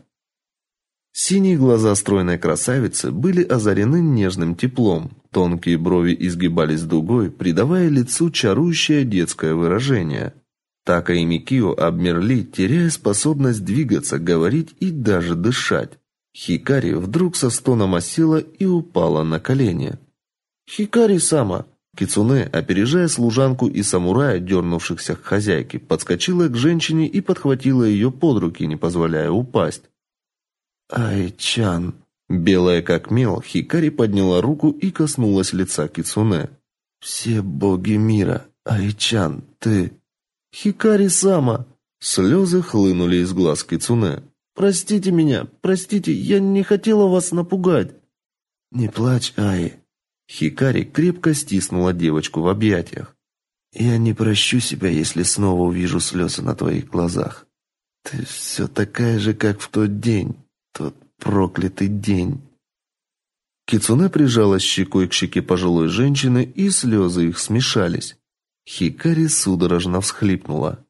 Синие глаза стройной красавицы были озарены нежным теплом. Тонкие брови изгибались дугой, придавая лицу чарующее детское выражение. Така и Микио обмерли, теряя способность двигаться, говорить и даже дышать. Хикари вдруг со стоном осела и упала на колени. «Хикари сама!» Кицуне, опережая служанку и самурая, дернувшихся к хозяйке, подскочила к женщине и подхватила ее под руки, не позволяя упасть. «Ай-чан!» Белая как мел, Хикари подняла руку и коснулась лица Кицуне. «Все боги мира! Ай-чан, ты...» «Хикари-сама!» Слезы хлынули из глаз Кицуне. «Простите меня, простите, я не хотела вас напугать!» «Не плачь, Ай!» Хикари крепко стиснула девочку в объятиях. «Я не прощу себя, если снова увижу слезы на твоих глазах. Ты все такая же, как в тот день. Тот проклятый день. Кицуне прижалась щекой к щеке пожилой женщины, и слезы их смешались. Хикари судорожно всхлипнула.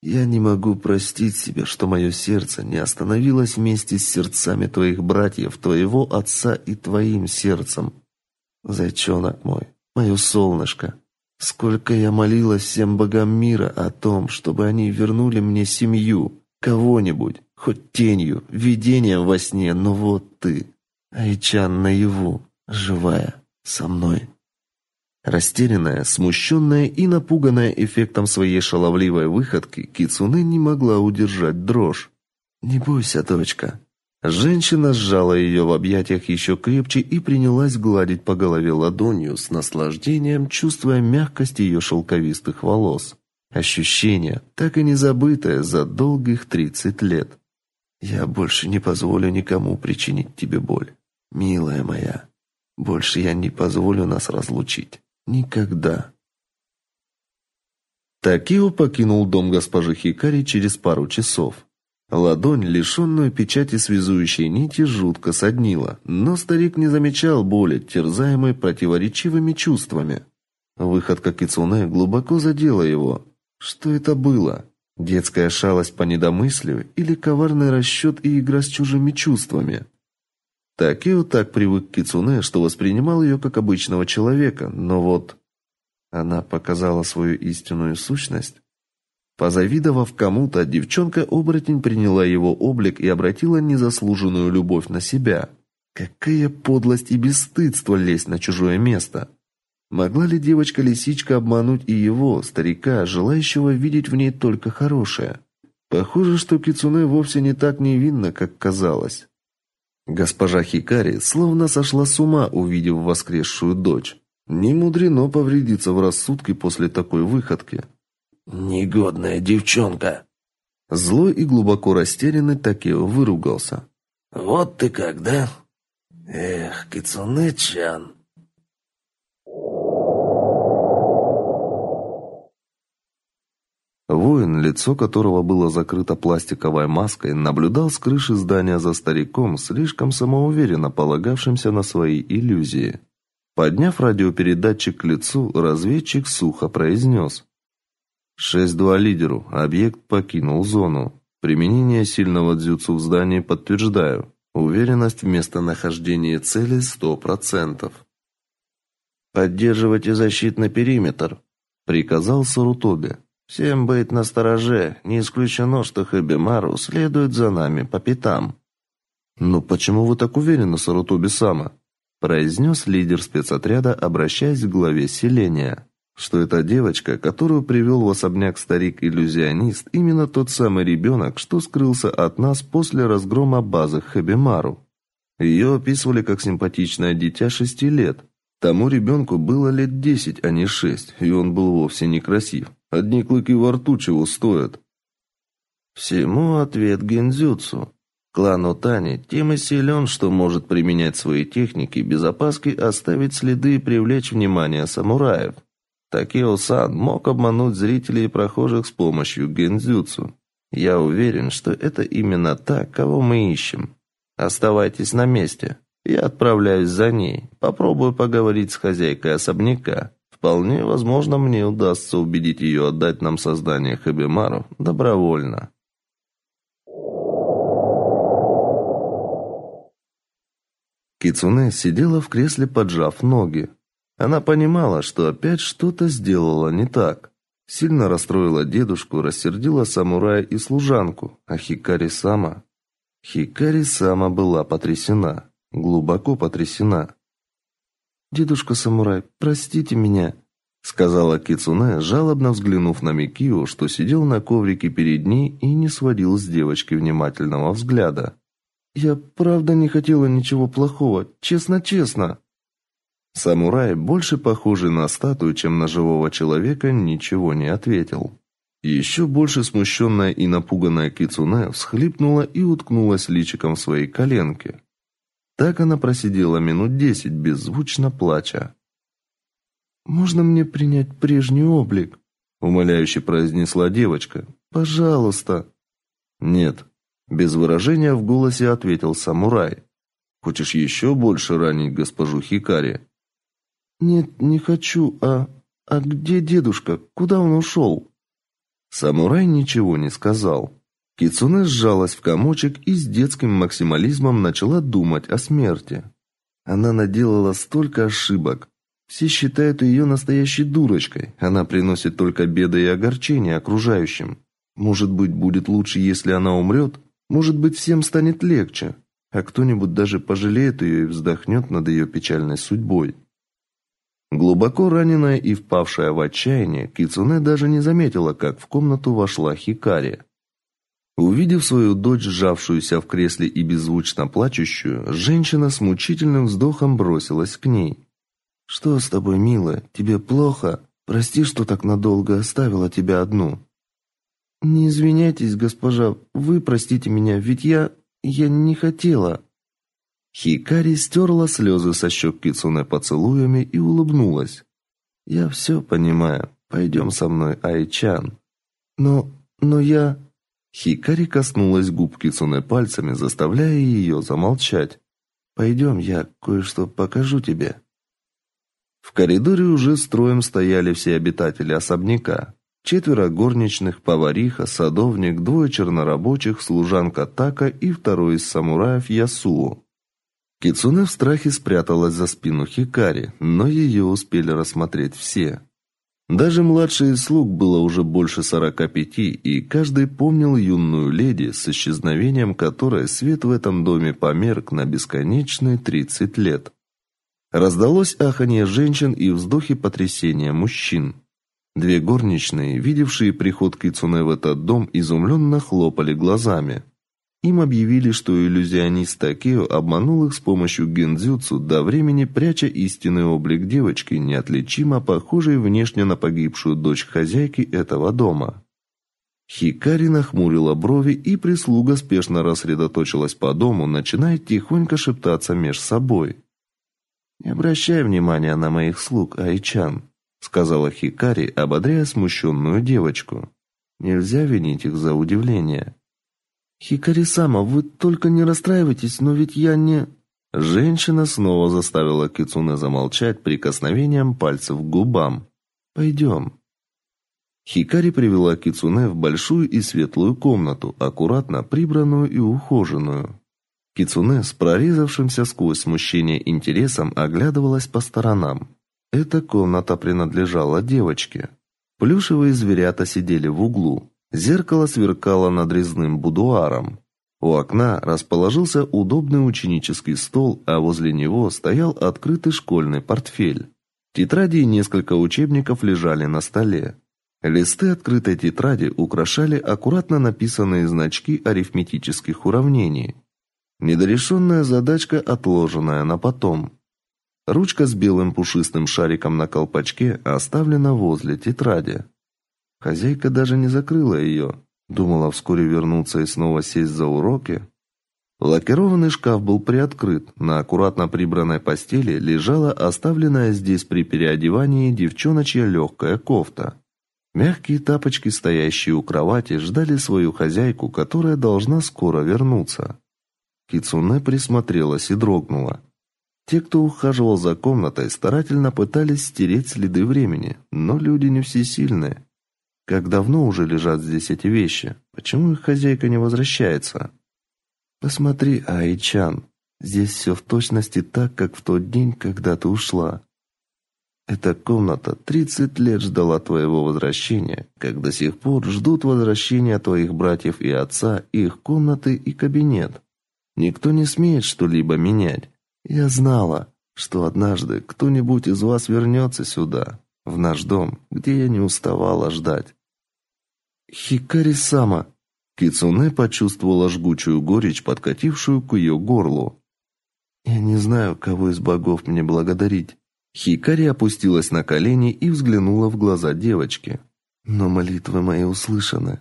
Я не могу простить себе, что мое сердце не остановилось вместе с сердцами твоих братьев, твоего отца и твоим сердцем. Зайчонок мой, мое солнышко, сколько я молилась всем богам мира о том, чтобы они вернули мне семью, кого-нибудь, Хоть тенью, видением во сне, но вот ты, Айчан наяву, живая, со мной. Растерянная, смущенная и напуганная эффектом своей шаловливой выходки, Кицуне не могла удержать дрожь. «Не бойся, дочка». Женщина сжала ее в объятиях еще крепче и принялась гладить по голове ладонью с наслаждением, чувствуя мягкость ее шелковистых волос. Ощущение, так и не забытое за долгих тридцать лет. Я больше не позволю никому причинить тебе боль, милая моя. Больше я не позволю нас разлучить. Никогда. Такио покинул дом госпожи Хикари через пару часов. Ладонь, лишенную печати связующей нити, жутко соднила, но старик не замечал боли, терзаемой противоречивыми чувствами. Выходка Кицуне глубоко задела его. Что это было? Детская шалость по недомыслию или коварный расчет и игра с чужими чувствами? Такео так привык к Кицуне, что воспринимал ее как обычного человека, но вот она показала свою истинную сущность. Позавидовав кому-то, девчонка-оборотень приняла его облик и обратила незаслуженную любовь на себя. Какая подлость и бесстыдство лезть на чужое место. Могла ли девочка-лисичка обмануть и его, старика, желающего видеть в ней только хорошее? Похоже, что Кицуне вовсе не так невинна, как казалось. Госпожа Хикари словно сошла с ума, увидев воскресшую дочь. Не мудрено повредиться в рассудке после такой выходки. «Негодная девчонка!» Злой и глубоко растерянный Такео выругался. «Вот ты как, да? Эх, Кицуне-чан!» Воин, лицо которого было закрыто пластиковой маской, наблюдал с крыши здания за стариком, слишком самоуверенно полагавшимся на свои иллюзии. Подняв радиопередатчик к лицу, разведчик сухо произнес. «6-2 лидеру. Объект покинул зону. Применение сильного дзюцу в здании подтверждаю. Уверенность в местонахождении цели 100%. «Поддерживайте защитный периметр», — приказал Сарутобе. Всем быть настороже, не исключено, что Хабимару следует за нами по пятам. Но почему вы так уверены, Сарутоби-сама? произнес лидер спецотряда, обращаясь к главе селения, что эта девочка, которую привел в особняк старик-иллюзионист, именно тот самый ребенок, что скрылся от нас после разгрома базы Хабимару. Ее описывали как симпатичное дитя шести лет. Тому ребенку было лет десять, а не шесть, и он был вовсе не красив. Одни клыки во рту чего стоят. Всему ответ гензюцу. Клан Утани тем и силен, что может применять свои техники без опаски оставить следы и привлечь внимание самураев. Такео-сан мог обмануть зрителей и прохожих с помощью гензюцу. Я уверен, что это именно та, кого мы ищем. Оставайтесь на месте. Я отправляюсь за ней. Попробую поговорить с хозяйкой особняка. Вполне возможно, мне удастся убедить ее отдать нам создание Хабимару добровольно. Кицуне сидела в кресле, поджав ноги. Она понимала, что опять что-то сделала не так. Сильно расстроила дедушку, рассердила самурая и служанку, а Хикари сама... Хикари сама была потрясена, глубоко потрясена. «Дедушка самурай, простите меня», — сказала Кицуне, жалобно взглянув на Микио, что сидел на коврике перед ней и не сводил с девочки внимательного взгляда. «Я правда не хотела ничего плохого, честно-честно». Самурай, больше похожий на статую, чем на живого человека, ничего не ответил. Еще больше смущенная и напуганная Кицуне всхлипнула и уткнулась личиком в свои коленки. Так она просидела минут десять, беззвучно плача. «Можно мне принять прежний облик?» — умоляюще произнесла девочка. «Пожалуйста». «Нет», — без выражения в голосе ответил самурай. «Хочешь еще больше ранить госпожу Хикари?» «Нет, не хочу. А... а где дедушка? Куда он ушел?» Самурай ничего не сказал. Кицуне сжалась в комочек и с детским максимализмом начала думать о смерти. Она наделала столько ошибок. Все считают ее настоящей дурочкой. Она приносит только беды и огорчения окружающим. Может быть, будет лучше, если она умрет? Может быть, всем станет легче? А кто-нибудь даже пожалеет ее и вздохнет над ее печальной судьбой. Глубоко раненая и впавшая в отчаяние, Кицуне даже не заметила, как в комнату вошла Хикари. Увидев свою дочь, сжавшуюся в кресле и беззвучно плачущую, женщина с мучительным вздохом бросилась к ней. «Что с тобой, милая? Тебе плохо? Прости, что так надолго оставила тебя одну». «Не извиняйтесь, госпожа, вы простите меня, ведь я... я не хотела». Хикари стерла слезы со щек Кицуне поцелуями и улыбнулась. «Я все понимаю. Пойдем со мной, Айчан». «Но... но я...» Хикари коснулась губ Кицуне пальцами, заставляя ее замолчать. «Пойдем, я кое-что покажу тебе». В коридоре уже строем стояли все обитатели особняка. четверо горничных, повариха, садовник, двое чернорабочих, служанка Така и второй из самураев Ясуо. Кицуне в страхе спряталась за спину Хикари, но ее успели рассмотреть все. Даже младший из слуг было уже больше сорока пяти, и каждый помнил юную леди, с исчезновением которой свет в этом доме померк на бесконечные тридцать лет. Раздалось аханье женщин и вздохи потрясения мужчин. Две горничные, видевшие приход Кицуне в этот дом, изумленно хлопали глазами. Им объявили, что иллюзионист Такео обманул их с помощью гендзюцу до времени пряча истинный облик девочки, неотличимо похожей внешне на погибшую дочь хозяйки этого дома. Хикари нахмурила брови, и прислуга спешно рассредоточилась по дому, начиная тихонько шептаться меж собой. «Не обращай внимания на моих слуг, Айчан», — сказала Хикари, ободряя смущенную девочку. «Нельзя винить их за удивление». Хикари-сама, вы только не расстраивайтесь, но ведь я не Женщина снова заставила Кицуне замолчать прикосновением пальцев к губам. «Пойдем». Хикари привела Кицуне в большую и светлую комнату, аккуратно прибранную и ухоженную. Кицуне с прорезавшимся сквозь смущение интересом оглядывалась по сторонам. Эта комната принадлежала девочке. Плюшевые зверята сидели в углу. Зеркало сверкало над резным будуаром. У окна расположился удобный ученический стол, а возле него стоял открытый школьный портфель. Тетради и несколько учебников лежали на столе. Листы открытой тетради украшали аккуратно написанные значки арифметических уравнений. Недорешенная задачка, отложенная на потом. Ручка с белым пушистым шариком на колпачке оставлена возле тетради. Хозяйка даже не закрыла ее. Думала вскоре вернуться и снова сесть за уроки. Лакированный шкаф был приоткрыт. На аккуратно прибранной постели лежала оставленная здесь при переодевании девчоночья легкая кофта. Мягкие тапочки, стоящие у кровати, ждали свою хозяйку, которая должна скоро вернуться. Кицуне присмотрелась и дрогнула. Те, кто ухаживал за комнатой, старательно пытались стереть следы времени, но люди не всесильные. Как давно уже лежат здесь эти вещи? Почему их хозяйка не возвращается? Посмотри, Айчан, здесь все в точности так, как в тот день, когда ты ушла. Эта комната 30 лет ждала твоего возвращения, как до сих пор ждут возвращения твоих братьев и отца, их комнаты и кабинет. Никто не смеет что-либо менять. Я знала, что однажды кто-нибудь из вас вернется сюда, в наш дом, где я не уставала ждать. Хикари-сама. Кицуне почувствовала жгучую горечь, подкатившую к ее горлу. Я не знаю, кого из богов мне благодарить. Хикари опустилась на колени и взглянула в глаза девочки. Но молитвы мои услышаны.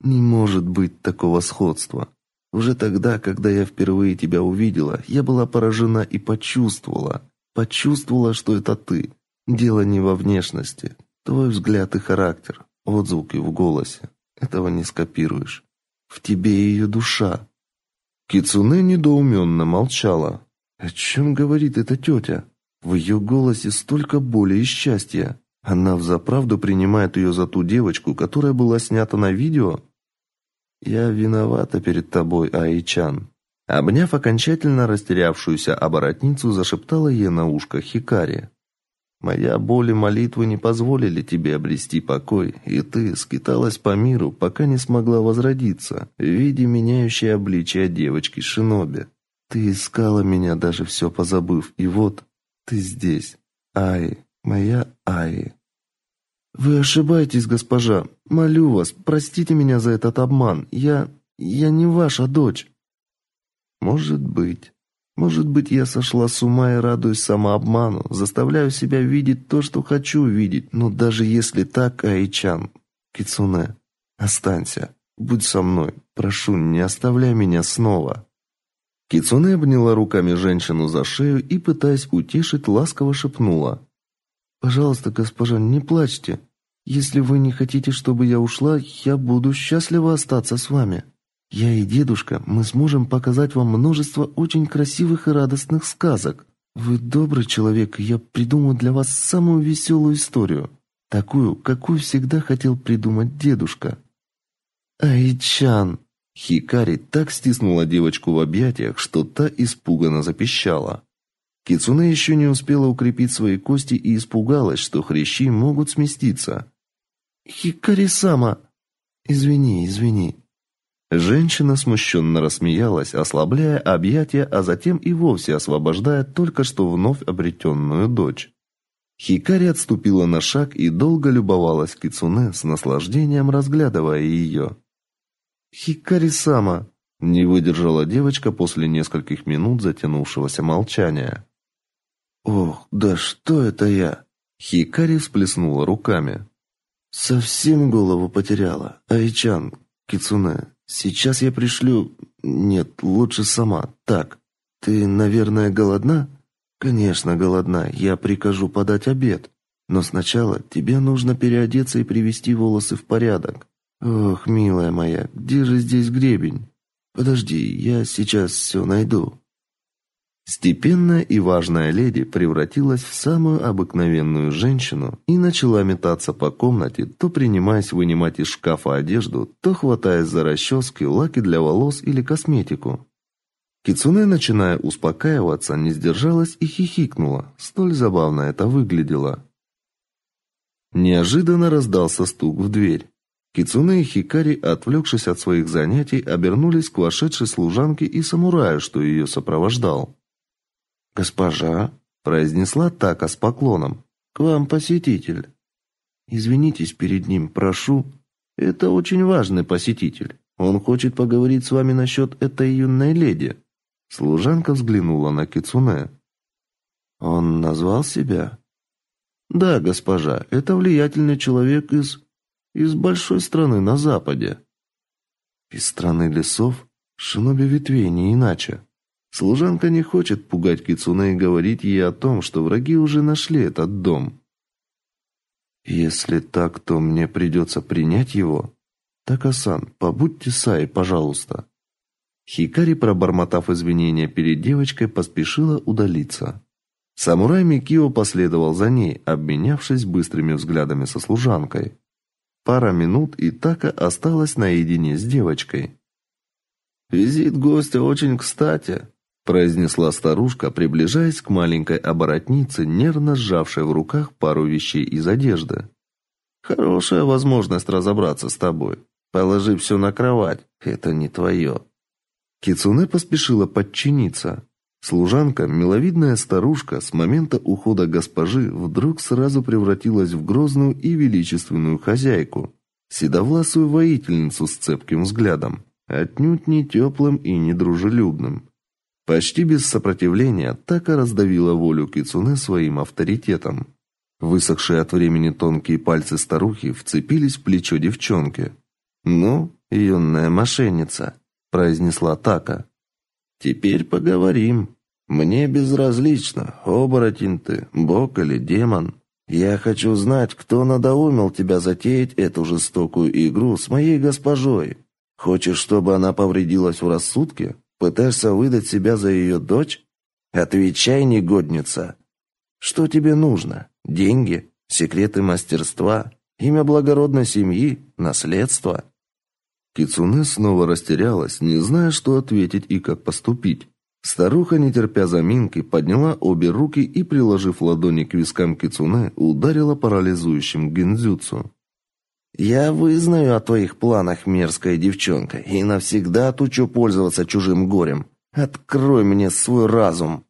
Не может быть такого сходства. Уже тогда, когда я впервые тебя увидела, я была поражена и почувствовала, почувствовала, что это ты. Дело не во внешности, твой взгляд и характер, отзвуки в голосе. Этого не скопируешь. В тебе ее душа. Кицуне недоуменно молчала. О чем говорит эта тетя? В ее голосе столько боли и счастья. Она взаправду принимает ее за ту девочку, которая была снята на видео? Я виновата перед тобой, Аичан. Обняв окончательно растерявшуюся оборотницу, зашептала ей на ушко Хикари. Моя боль и молитвы не позволили тебе обрести покой, и ты скиталась по миру, пока не смогла возродиться, в виде меняющей обличия девочки Шиноби. Ты искала меня, даже все позабыв, и вот ты здесь. Ай, моя Ай. Вы ошибаетесь, госпожа. Молю вас, простите меня за этот обман. Я я не ваша дочь. Может быть. Может быть, я сошла с ума и радуюсь самообману, заставляю себя видеть то, что хочу видеть. Но даже если так, Айчан, Кицуне, останься. Будь со мной. Прошу, не оставляй меня снова. Кицуне обняла руками женщину за шею и, пытаясь утешить, ласково шепнула: "Пожалуйста, госпожа, не плачьте. Если вы не хотите, чтобы я ушла, я буду счастлива остаться с вами". Я и дедушка, мы сможем показать вам множество очень красивых и радостных сказок. Вы добрый человек, я придумаю для вас самую веселую историю. Такую, какую всегда хотел придумать дедушка. Айчан! Хикари так стиснула девочку в объятиях, что та испуганно запищала. Кицуне еще не успела укрепить свои кости и испугалась, что хрящи могут сместиться. «Хикари-сама!» «Извини, извини». Женщина смущенно рассмеялась, ослабляя объятия, а затем и вовсе освобождая только что вновь обретенную дочь. Хикари отступила на шаг и долго любовалась Кицуне с наслаждением разглядывая ее. «Хикари-сама!» – не выдержала девочка после нескольких минут затянувшегося молчания. «Ох, да что это я?» Хикари всплеснула руками. «Совсем голову потеряла. Айчан, Кицуне, сейчас я пришлю... Нет, лучше сама. Так, ты, наверное, голодна?» «Конечно, голодна. Я прикажу подать обед. Но сначала тебе нужно переодеться и привести волосы в порядок. Ох, милая моя, где же здесь гребень? Подожди, я сейчас все найду. Степенная и важная леди превратилась в самую обыкновенную женщину и начала метаться по комнате, то принимаясь вынимать из шкафа одежду, то хватаясь за расчески, лаки для волос или косметику. Кицуне, начиная успокаиваться, не сдержалась и хихикнула. Столь забавно это выглядело. Неожиданно раздался стук в дверь. Кицуне и Хикари, отвлекшись от своих занятий, обернулись к вошедшей служанке и самураю, что ее сопровождал. «Госпожа», — произнесла Така с поклоном, — «к вам посетитель». «Извинитесь перед ним, прошу. Это очень важный посетитель. Он хочет поговорить с вами насчет этой юной леди». Служанка взглянула на Кицуне. «Он назвал себя?» «Да, госпожа, это влиятельный человек из из большой страны на западе. Из страны лесов, шиноби ветвей не иначе. Служанка не хочет пугать Кицуне и говорить ей о том, что враги уже нашли этот дом. Если так, то мне придется принять его. Так-асан, побудьте Сай, пожалуйста. Хикари, пробормотав извинения перед девочкой, поспешила удалиться. Самурай Микио последовал за ней, обменявшись быстрыми взглядами со служанкой. Пара минут, и Така осталась наедине с девочкой. «Визит гостя очень кстати», – произнесла старушка, приближаясь к маленькой оборотнице, нервно сжавшей в руках пару вещей из одежды. «Хорошая возможность разобраться с тобой. Положи все на кровать, это не твое». Кицуне поспешила подчиниться. Служанка, миловидная старушка, с момента ухода госпожи вдруг сразу превратилась в грозную и величественную хозяйку, седовласую воительницу с цепким взглядом, отнюдь не теплым и не дружелюбным. Почти без сопротивления Така раздавила волю Кицуне своим авторитетом. Высохшие от времени тонкие пальцы старухи вцепились в плечо девчонки. «Ну, юная мошенница», – произнесла Така. «Теперь поговорим». Мне безразлично, оборотень ты, бог или демон. Я хочу знать, кто надоумил тебя затеять эту жестокую игру с моей госпожой. Хочешь, чтобы она повредилась в рассудке? Пытаешься выдать себя за ее дочь? Отвечай, негодница. Что тебе нужно? Деньги? Секреты мастерства? Имя благородной семьи? Наследство? Кицуне снова растерялась, не зная, что ответить и как поступить. Старуха, не терпя заминки, подняла обе руки и, приложив ладони к вискам кицуне, ударила парализующим гинзюцу. «Я вызнаю о твоих планах, мерзкая девчонка, и навсегда отучу пользоваться чужим горем. Открой мне свой разум!»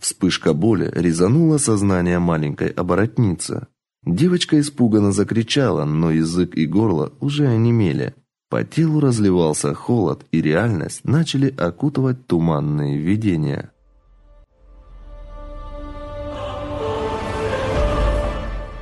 Вспышка боли резанула сознание маленькой оборотницы. Девочка испуганно закричала, но язык и горло уже онемели. По телу разливался холод, и реальность начали окутывать туманные видения.